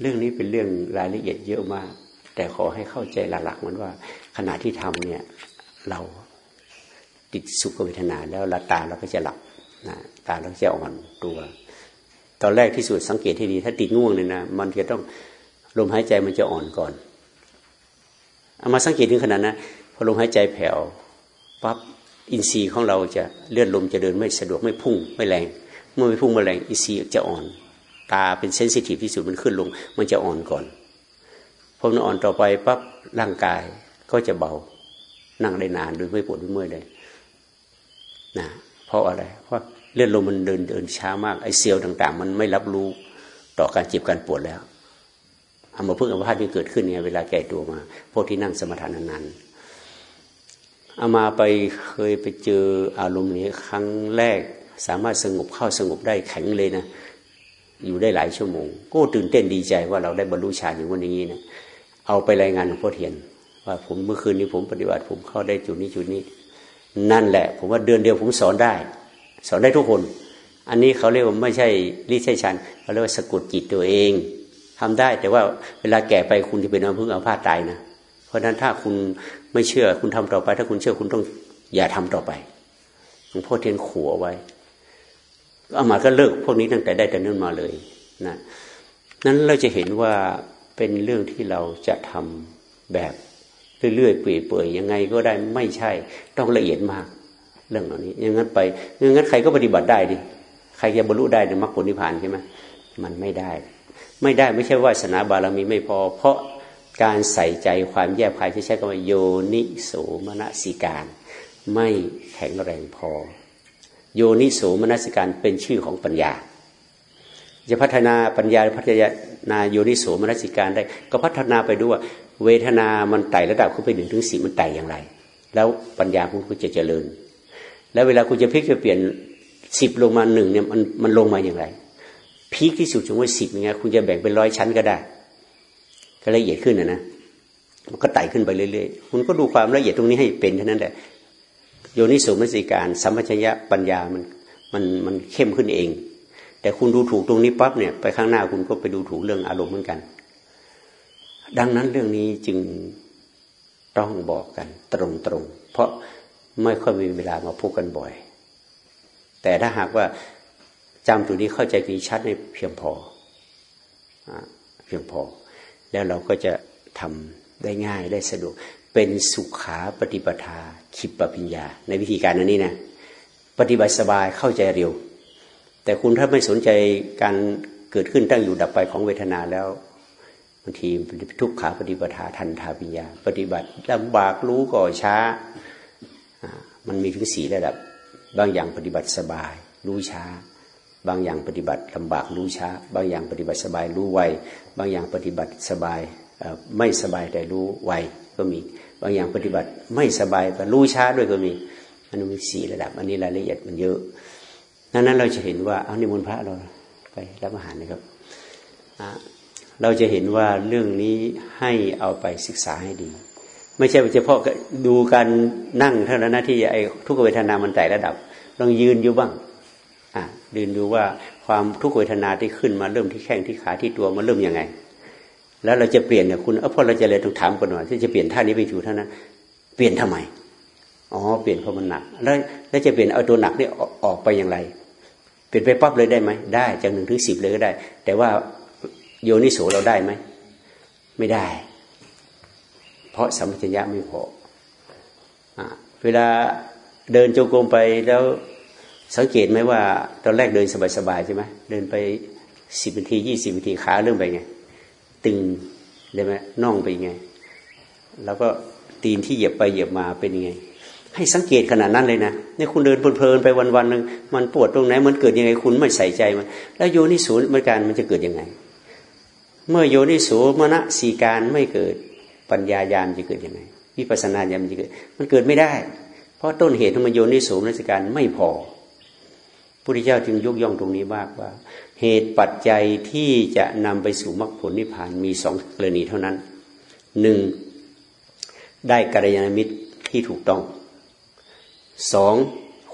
Speaker 1: เรื่องนี้เป็นเรื่องรายละเอียดเยอะมาก แต่ขอให้เข้าใจหลักๆมันว่าขณะที่ทำเนี่ย เรา ติดสุขเวทนาแล้วละตาเราก็จะหลับนะตาเราจะอ่อนตัว ตอนแรกที่สุดสังเกตให้ดี ถ้าติดง่วงเลยนะมันจะต้องลมหายใจมันจะอ่อนก่อนเอามาสังเกตถึงขนาดนะพอลมหายใจแผ่วปั๊บอินทรีย์ของเราจะเลือนลมจะเดินไม่สะดวกไม่พุ่งไม่แรง เมื่อไม่พุ่งไม่แรงอินทรีย์จะอ่อน ตาเป็นเซนซิทีฟที่สุดมันขึ้นลง มันจะอ่อนก่อนพอมันอ่อนต่อไปปั๊บร่างกายก็จะเบานั่งได้นานโดยไม่ปวดไม่เมื่อยเลย นะเพราะอะไร เพราะเลือดลมมันเดินเดินช้ามากไอเซลล์ต่าง ๆ มันไม่รับรู้ต่อการเจ็บการปวดแล้วอามาพึ่งอาพาธที่เกิดขึ้นเนี่ยเวลาแก่ตัวมา พวกที่นั่งสมาธินานๆอามาไปเคยไปเจออารมณ์นี้ครั้งแรกสามารถสงบเข้าสงบได้แข็งเลยนะอยู่ได้หลายชั่วโมง ก็ตื่นเต้นดีใจว่าเราได้บรรลุฌานอย่างวันอย่างนี้นะเอาไปรายงานหลวงพ่อเทียน ว่าผมเมื่อคืนนี้ผมปฏิบัติผมเข้าได้จุดนี้จุดนี้ นั่นแหละ ผมว่าเดือนเดียวผมสอนได้ สอนได้ทุกคน อันนี้เขาเรียกว่าไม่ใช่ริใช่ชันเขาเรียกว่าสะกดจิตตัวเองทำได้แต่ว่าเวลาแก่ไปคุณจะเป็นอาพึ่งอาพาตตายนะเพราะฉะนั้นถ้าคุณไม่เชื่อคุณทำต่อไป ถ้าคุณเชื่อคุณต้องอย่าทำต่อไปหลวงพ่อเทียนขัวไว้อามาก็เลิกพวกนี้ตั้งแต่ได้แต่นั้นมาเลยนะนั้นเราจะเห็นว่าเป็นเรื่องที่เราจะทำแบบ เรื่อยๆเปื่อยๆยังไงก็ได้ไม่ใช่ ต้องละเอียดมาก เรื่องเหล่านี้อย่างนั้นไปอย่างนั้นใครก็ปฏิบัติได้ดิใครจะบรรลุได้ในมรรคผลนิพพานใช่ไหมมันไม่ได้ ไม่ได้ไม่ใช่ว่าสนาบารมีไม่พอ เพราะการใส่ใจความแยบคายที่ใช้คำว่าโยนิโสมนสิการ ไม่แข็งแรงพอ โยนิโสมนสิการเป็นชื่อของปัญญา จะพัฒนาปัญญาพัฒนาโยนิโสมนสิการได้ ก็พัฒนาไปด้วย เวทนามันไต่ระดับขึ้นไปหนึ่งถึงสี่มันไต่อย่างไร แล้วปัญญาคุณก็จะเจริญ แล้วเวลาคุณจะพลิกจะเปลี่ยนสิบลงมาหนึ่งเนี่ยมันมันลงมาอย่างไรพีคที่สุดถึงว่าสิบยังไงคุณจะแบ่งเป็นร้อยชั้นก็ได้ ก็ละเอียดขึ้นนะนะมันก็ไต่ขึ้นไปเรื่อยๆ คุณก็ดูความละเอียดตรงนี้ให้เป็นเท่านั้นแหละ โยนิสุมสิการ สัมปชัญญะปัญญามันมันมันเข้มขึ้นเอง แต่คุณดูถูกตรงนี้ปั๊บเนี่ยไปข้างหน้าคุณก็ไปดูถูกเรื่องอารมณ์เหมือนกัน ดังนั้นเรื่องนี้จึงต้องบอกกัน ตรงๆ เพราะไม่ค่อยมีเวลามาพูดกันบ่อย แต่ถ้าหากว่าจำตัวนี้เข้าใจดีชัดในเพียงพอเพียงพอ แล้วเราก็จะทำได้ง่ายได้สะดวก เป็นสุขาปฏิปทาขิปปิญญา ในวิธีการนั้นนี่นะปฏิบัติสบายเข้าใจเร็ว แต่คุณถ้าไม่สนใจการเกิดขึ้นตั้งอยู่ดับไปของเวทนาแล้วางทีทุกขาปฏิปทาทันทาปิญญา ปฏิบัติลำบากรู้ก่อช้า มันมีถึงสี่ระดับ บางอย่างปฏิบัติสบาย รู้ช้า บางอย่างปฏิบัติลำบากรู้ช้า บางอย่างปฏิบัติสบายรู้ไว บางอย่างปฏิบัติสบายไม่สบายแต่รู้ไวก็มี บางอย่างปฏิบัติไม่สบายแต่รู้ช้าด้วยก็มีอันนี้มีสี่ระดับ อันนี้รายละเอียดมันเยอะนั้นนั้นเราจะเห็นว่าเอานิมนต์พระเราไปรับอาหารนะครับ เราจะเห็นว่าเรื่องนี้ให้เอาไปศึกษาให้ดี ไม่ใช่เฉพาะดูการนั่งเท่านั้นนะที่ไอ้ทุกขเวทนามันไต่ระดับลองยืนอยู่บ้างอะดูดูว่าความทุกขเวทนาที่ขึ้นมาเริ่มที่แข้งที่ขาที่ตัวมันเริ่มยังไง แล้วเราจะเปลี่ยนเนี่ยคุณเออพอเราจะเลยต้องถามก่อนว่าที่จะเปลี่ยนท่านี้ไปถูท่านั้นเปลี่ยนทำไมอ๋อเปลี่ยนเพราะมันหนัก แล้วแล้วจะเปลี่ยนเอาตัวหนักนี่ออกไปอย่างไร เปลี่ยนไปปั๊บเลยได้ไหมได้จากหนึ่งถึงสิบเลยก็ได้ แต่ว่า โยนิโสเราได้ไหม ไม่ได้ เพราะสัมปชัญญะไม่พออเวลาเดินจงกรมไปแล้วสังเกตไหมว่า ตอนแรกเดินสบายๆใช่ไหมเดินไปสิบนาทียี่สิบนาทีขาเริ่มไปไง ตึงได้ไหมน่องไปไง แล้วก็ตีนที่เหยียบไปเหยียบมาเป็นยังไง ให้สังเกตขนาดนั้นเลยนะนี่คุณเดินเพลินๆไปวันๆหนึ่งมันปวดตรงไหนมันเกิดยังไงคุณไม่ใส่ใจมัน แล้วโยนิสูมันการมันจะเกิดยังไง เมื่อโยนิสูมณสีการไม่เกิดปัญญายามจะเกิดยังไงวิปัสสนาญาณจะเกิด มันเกิดไม่ได้ เพราะต้นเหตุของมันโยนิสูมนสิการไม่พอพุทธเจ้าจึงยกย่องตรงนี้มากว่า เหตุปัจจัยที่จะนำไปสู่มรรคผลนิพพานมีสองกรณีเท่านั้นหนึ่งได้กัลยาณมิตรที่ถูกต้องสอง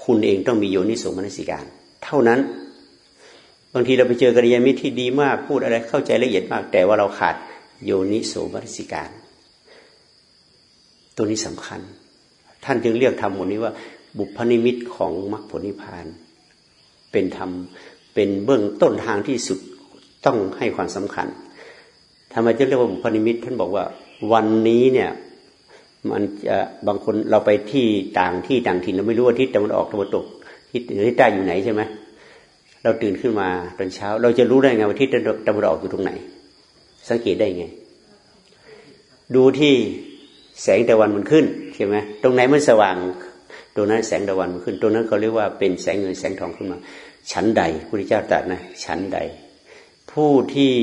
Speaker 1: คุณเองต้องมีโยนิโสมนสิการ เท่านั้นางทีเราไปเจอกัลยาณมิตรที่ดีมากพูดอะไรเข้าใจละเอียดมาก แต่ว่าเราขาดโยนิโสมนสิการ ตัวนี้สำคัญ ท่านจึงเรียกธรรมหมดนี้ว่า บุพนิมิตของมรรคผลนิพพาน เป็นธรรมเป็นเบื้องต้นทางที่สุดต้องให้ความสำคัญทำไมจะเรียกว่าบุพนิมิต ท่านบอกว่าวันนี้เนี่ยมันจะบางคนเราไปที่ต่างที่ต่างถิ่นเราไม่รู้ว่าทิศตะวันออกตะวันตกทิศหนือทิศใต้อยู่ไหนใช่ไหม เราตื่นขึ้นมาตอนเช้า เราจะรู้ได้ไงว่าทิศตะวันออกอยู่ตรงไหน สังเกตได้ไง ดูที่แสงตะวันมันขึ้นใช่ไหมตรงไหนมันสว่างตรงนั้นแสงตะวันมันขึ้นตรงนั้นเขาเรียกว่าเป็นแสงเงินแสงทองขึ้นมา ชั้นใดพระพุทธเจ้าตรัสนะชั้นใด ผู้ที่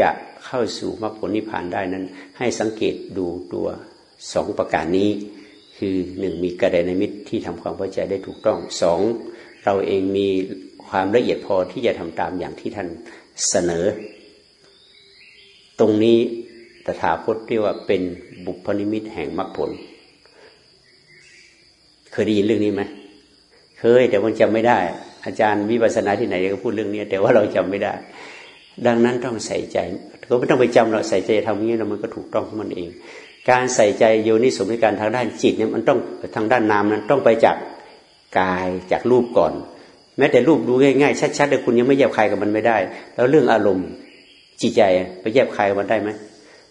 Speaker 1: จะเข้าสู่มรรคผลนิพพานได้นั้น ให้สังเกตดูตัวสองประการนี้ คือหนึ่งมีกระไดนมิตรที่ทำความเข้าใจได้ถูกต้องสองเราเองมี ความละเอียดพอที่จะทำตามอย่างที่ท่านเสนอ ตรงนี้ตถาคตเรียกว่าเป็นบุพนิมิตแห่งมรรคผล เคยได้ยินเรื่องนี้ไหมเคยแต่มันจำไม่ได้ อาจารย์วิปัสสนาที่ไหนก็พูดเรื่องนี้แต่ว่าเราจำไม่ได้ ดังนั้นต้องใส่ใจก็ไม่ต้องไปจำเราใส่ใจทำอย่างนี้แล้วมันก็ถูกต้องของมันเอง การใส่ใจโยนิสมิการทางด้านจิตเนี่ยมันต้องทางด้านนามนั้นต้องไปจากกายจากรูปก่อน แม้แต่รูปดูง่ายๆชัดๆแต่คุณยังไม่แยบคายกับมันไม่ได้ แล้วเรื่องอารมณ์จิตใจไปแยบคายกับมันได้ไหม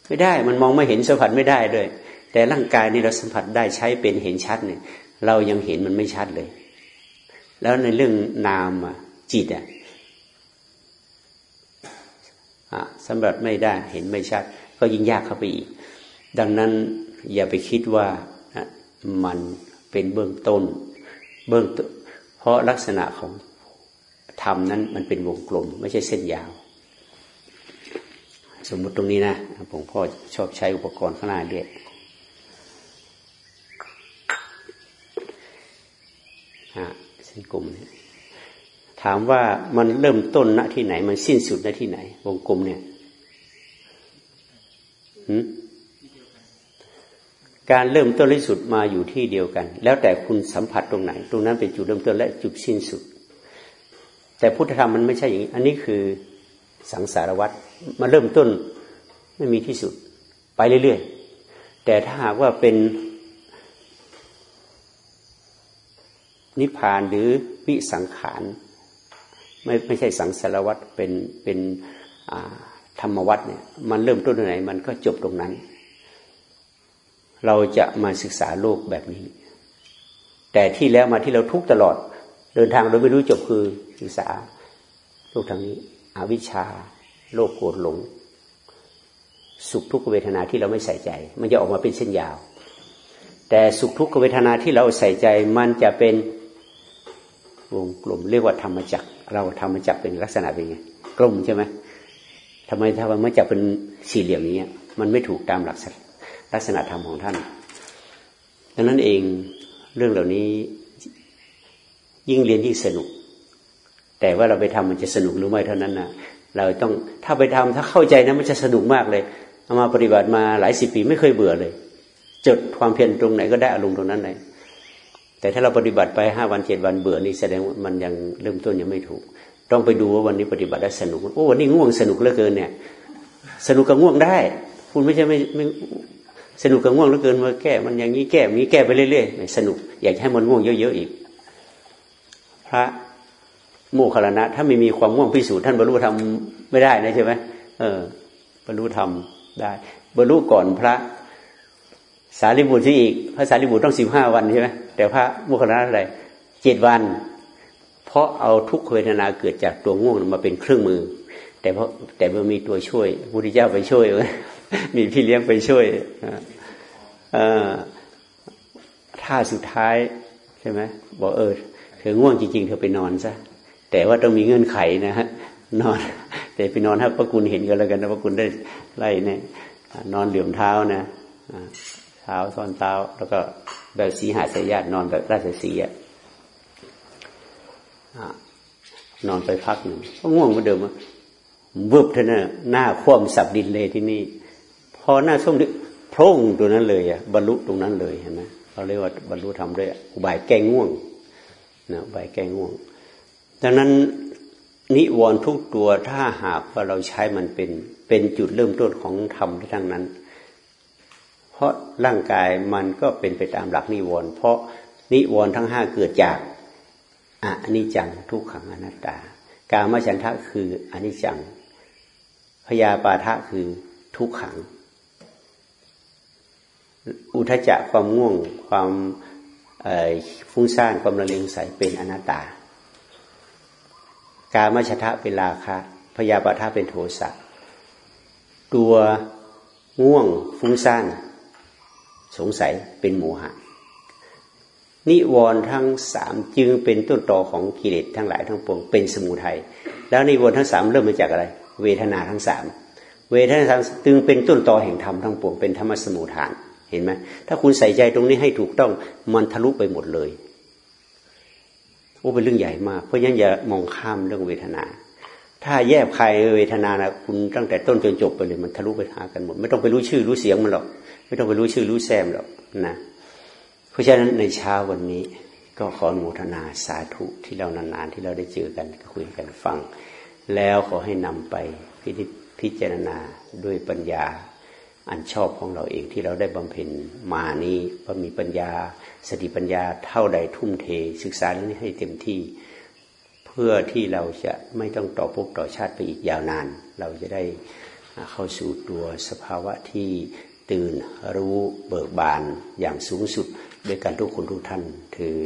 Speaker 1: ไม่ได้มันมองไม่เห็นสัมผัสไม่ได้ด้วย แต่ร่างกายนี่เราสัมผัสได้ใช้เป็นเห็นชัดเนี่ย เรายังเห็นมันไม่ชัดเลย แล้วในเรื่องนามจิตอะสำหรับไม่ได้เห็นไม่ชัด ก็ยิ่งยากเข้าไปอีก ดังนั้นอย่าไปคิดว่ามันเป็นเบื้องต้น เบื้องต้น เพราะลักษณะของธรรมนั้นมันเป็นวงกลม ไม่ใช่เส้นยาว สมมติตรงนี้นะผมพ่อชอบใช้อุปกรณ์ข้างหน้าเรียเส้นกลมเนี่ยถามว่ามันเริ่มต้นณที่ไหน มันสิ้นสุดณที่ไหน วงกลมเนี่ย การเริ่มต้นและสุดมาอยู่ที่เดียวกัน แล้วแต่คุณสัมผัสตรงไหน ตรงนั้นเป็นจุดเริ่มต้นและจุดสิ้นสุด แต่พุทธธรรมมันไม่ใช่อย่างนี้ อันนี้คือสังสารวัตรมาเริ่มต้นไม่มีที่สุด ไปเรื่อยๆ แต่ถ้าหากว่าเป็นนิพพานหรือวิสังขารไม่ไม่ใช่สังสารวัตรเป็นเป็นธรรมวัตรเนี่ยมันเริ่มต้นตรงไหน มันก็จบตรงนั้น เราจะมาศึกษาโลกแบบนี้ แต่ที่แล้วมาที่เราทุกตลอด เดินทางโดยไม่รู้จบคือศึกษาโลกทางนี้ อวิชชา โลกโกรธหลง สุขทุกขเวทนาที่เราไม่ใส่ใจ มันจะออกมาเป็นเส้นยาว แต่สุขทุกขเวทนาที่เราใส่ใจ มันจะเป็นวงกลมเรียกว่าธรรมจักเราทำมันจับเป็นลักษณะเป็นไงกลมใช่ไหมทำไมถ้ามันจับเป็นสี่เหลี่ยมนี้มันไม่ถูกตามหลัก ลักษณะธรรมของท่าน ดังนั้นเองเรื่องเหล่านี้ยิ่งเรียนยิ่งสนุก แต่ว่าเราไปทำมันจะสนุกหรือไม่เท่านั้นนะเราต้องถ้าไปทำถ้าเข้าใจนะมันจะสนุกมากเลยเอามาปฏิบัติมาหลายสิบปีไม่เคยเบื่อเลย จดความเพียรตรงไหนก็ได้อารมณ์ตรงนั้นเลยแต่ถ้าเราปฏิบัติไปห้าวันเจ็ดวันเบื่อนี่แสดงว่ามันยังเริ่มต้นยังไม่ถูก ต้องไปดูว่าวันนี้ปฏิบัติได้สนุกโอ้วันนี้ง่วงสนุกเหลือเกินเนี่ย สนุกกับง่วงได้ คุณไม่ใช่ไม่ไม่ สนุกกับง่วงเหลือเกินมาแก้มันอย่างนี้แก้มีแก้ไปเรื่อยๆสนุก อยากให้มันง่วงเยอะๆอีก พระโมคคัลลนะถ้าไม่มีความง่วงพิสูจน์ท่านบรรลุธรรมไม่ได้นะใช่ไหมเออบรรลุธรรมได้บรรลุก่อนพระ สารีบุตรที่อีก พระสารีบุตรต้องสิบห้าวันใช่ไหมแต่พระโมุขนาอะไรเจ็ดวัน เพราะเอาทุกขเวทนาเกิดจากตัวง่วงมาเป็นเครื่องมือ แต่เพราะแต่เมื่อมีตัวช่วยพระพุทธเจ้าไปช่วย มีพี่เลี้ยงไปช่วยท่าสุดท้ายใช่ไหมบอกเออเธอง่วงจริง ๆ เธอไปนอนซะแต่ว่าต้องมีเงื่อนไขนะฮะนอน แต่ไปนอนถ้าพระคุณเห็นก็แล้วกันนะพระคุณได้ไล่เนี่ยนอนเหลื่อมเท้านะเท้าซ้อนเท้า แล้วก็แบบสีหาสายญาตินอนแบบราชสีอะนอนไปพักหนึ่งก็ง่วงเหมือนเดิมวืบเท่านั้นหน้าคว่ำสับดินเลยที่นี่ พอหน้าส้มดิโพร่งตัวนั้นเลยอะบรรลุตรงนั้นเลยเห็นไหมเราเรียกว่าบรรลุทำด้วยอุบายแก้ง่วงนะอุบายแก้ง่วง ดังนั้นนิวรณ์ทุกตัวถ้าหากว่าเราใช้มันเป็นเป็นจุดเริ่มต้นของธรรมทั้งนั้น เพราะร่างกายมันก็เป็นไปตามหลักนิวรณ์เพราะนิวรณ์ทั้งห้าเกิดจากอานิจจังทุกขังอนัตตา การมฉันทะคืออนิจจังพยาปาทะคือทุกขัง อุทจักความง่วงความฟุ้งซ่านความระเลงใสเป็นอนัตตา การมชทะเป็นราคะพยาปาทะเป็นโทสะตัวง่วงฟุ้งซ่านสงสัยเป็นโมหะ นิวรณ์ทั้งสามจึงเป็นต้นตอของกิเลสทั้งหลายทั้งปวงเป็นสมุทัยแล้วนิวรณ์ทั้งสามเริ่มมาจากอะไร เวทนาทั้งสามเวทนาทั้งจึงเป็นต้นตอแห่งธรรมทั้งปวงเป็นธรรมสมุทฐาน เห็นไหมถ้าคุณใส่ใจตรงนี้ให้ถูกต้องมันทะลุไปหมดเลยโอ้เป็นเรื่องใหญ่มาก เพราะฉะนั้นอย่ามองข้ามเรื่องเวทนา ถ้าแยบคายเวทนานะคุณตั้งแต่ต้นจนจบไปเลยมันทะลุไปหากันหมด ไม่ต้องไปรู้ชื่อรู้เสียงมันหรอก ไม่ต้องไปรู้ชื่อรู้แซมหรอกนะเพราะฉะนั้นในเช้าวันนี้ก็ขอโมทนาสาธุที่เรานานๆที่เราได้เจอกันคุยกันฟัง แล้วขอให้นำไปพิจารณาด้วยปัญญา อันชอบของเราเองที่เราได้บำเพ็ญมานี้ว่ามีปัญญาสติปัญญาเท่าใดทุ่มเท ศึกษาเรื่องนี้ให้เต็มที่ เพื่อที่เราจะไม่ต้องต่อภพต่อชาติไปอีกยาวนาน เราจะได้เข้าสู่ตัวสภาวะที่ตื่นรู้เบิกบานอย่างสูงสุดด้วยกันทุกคนทุกท่านถือ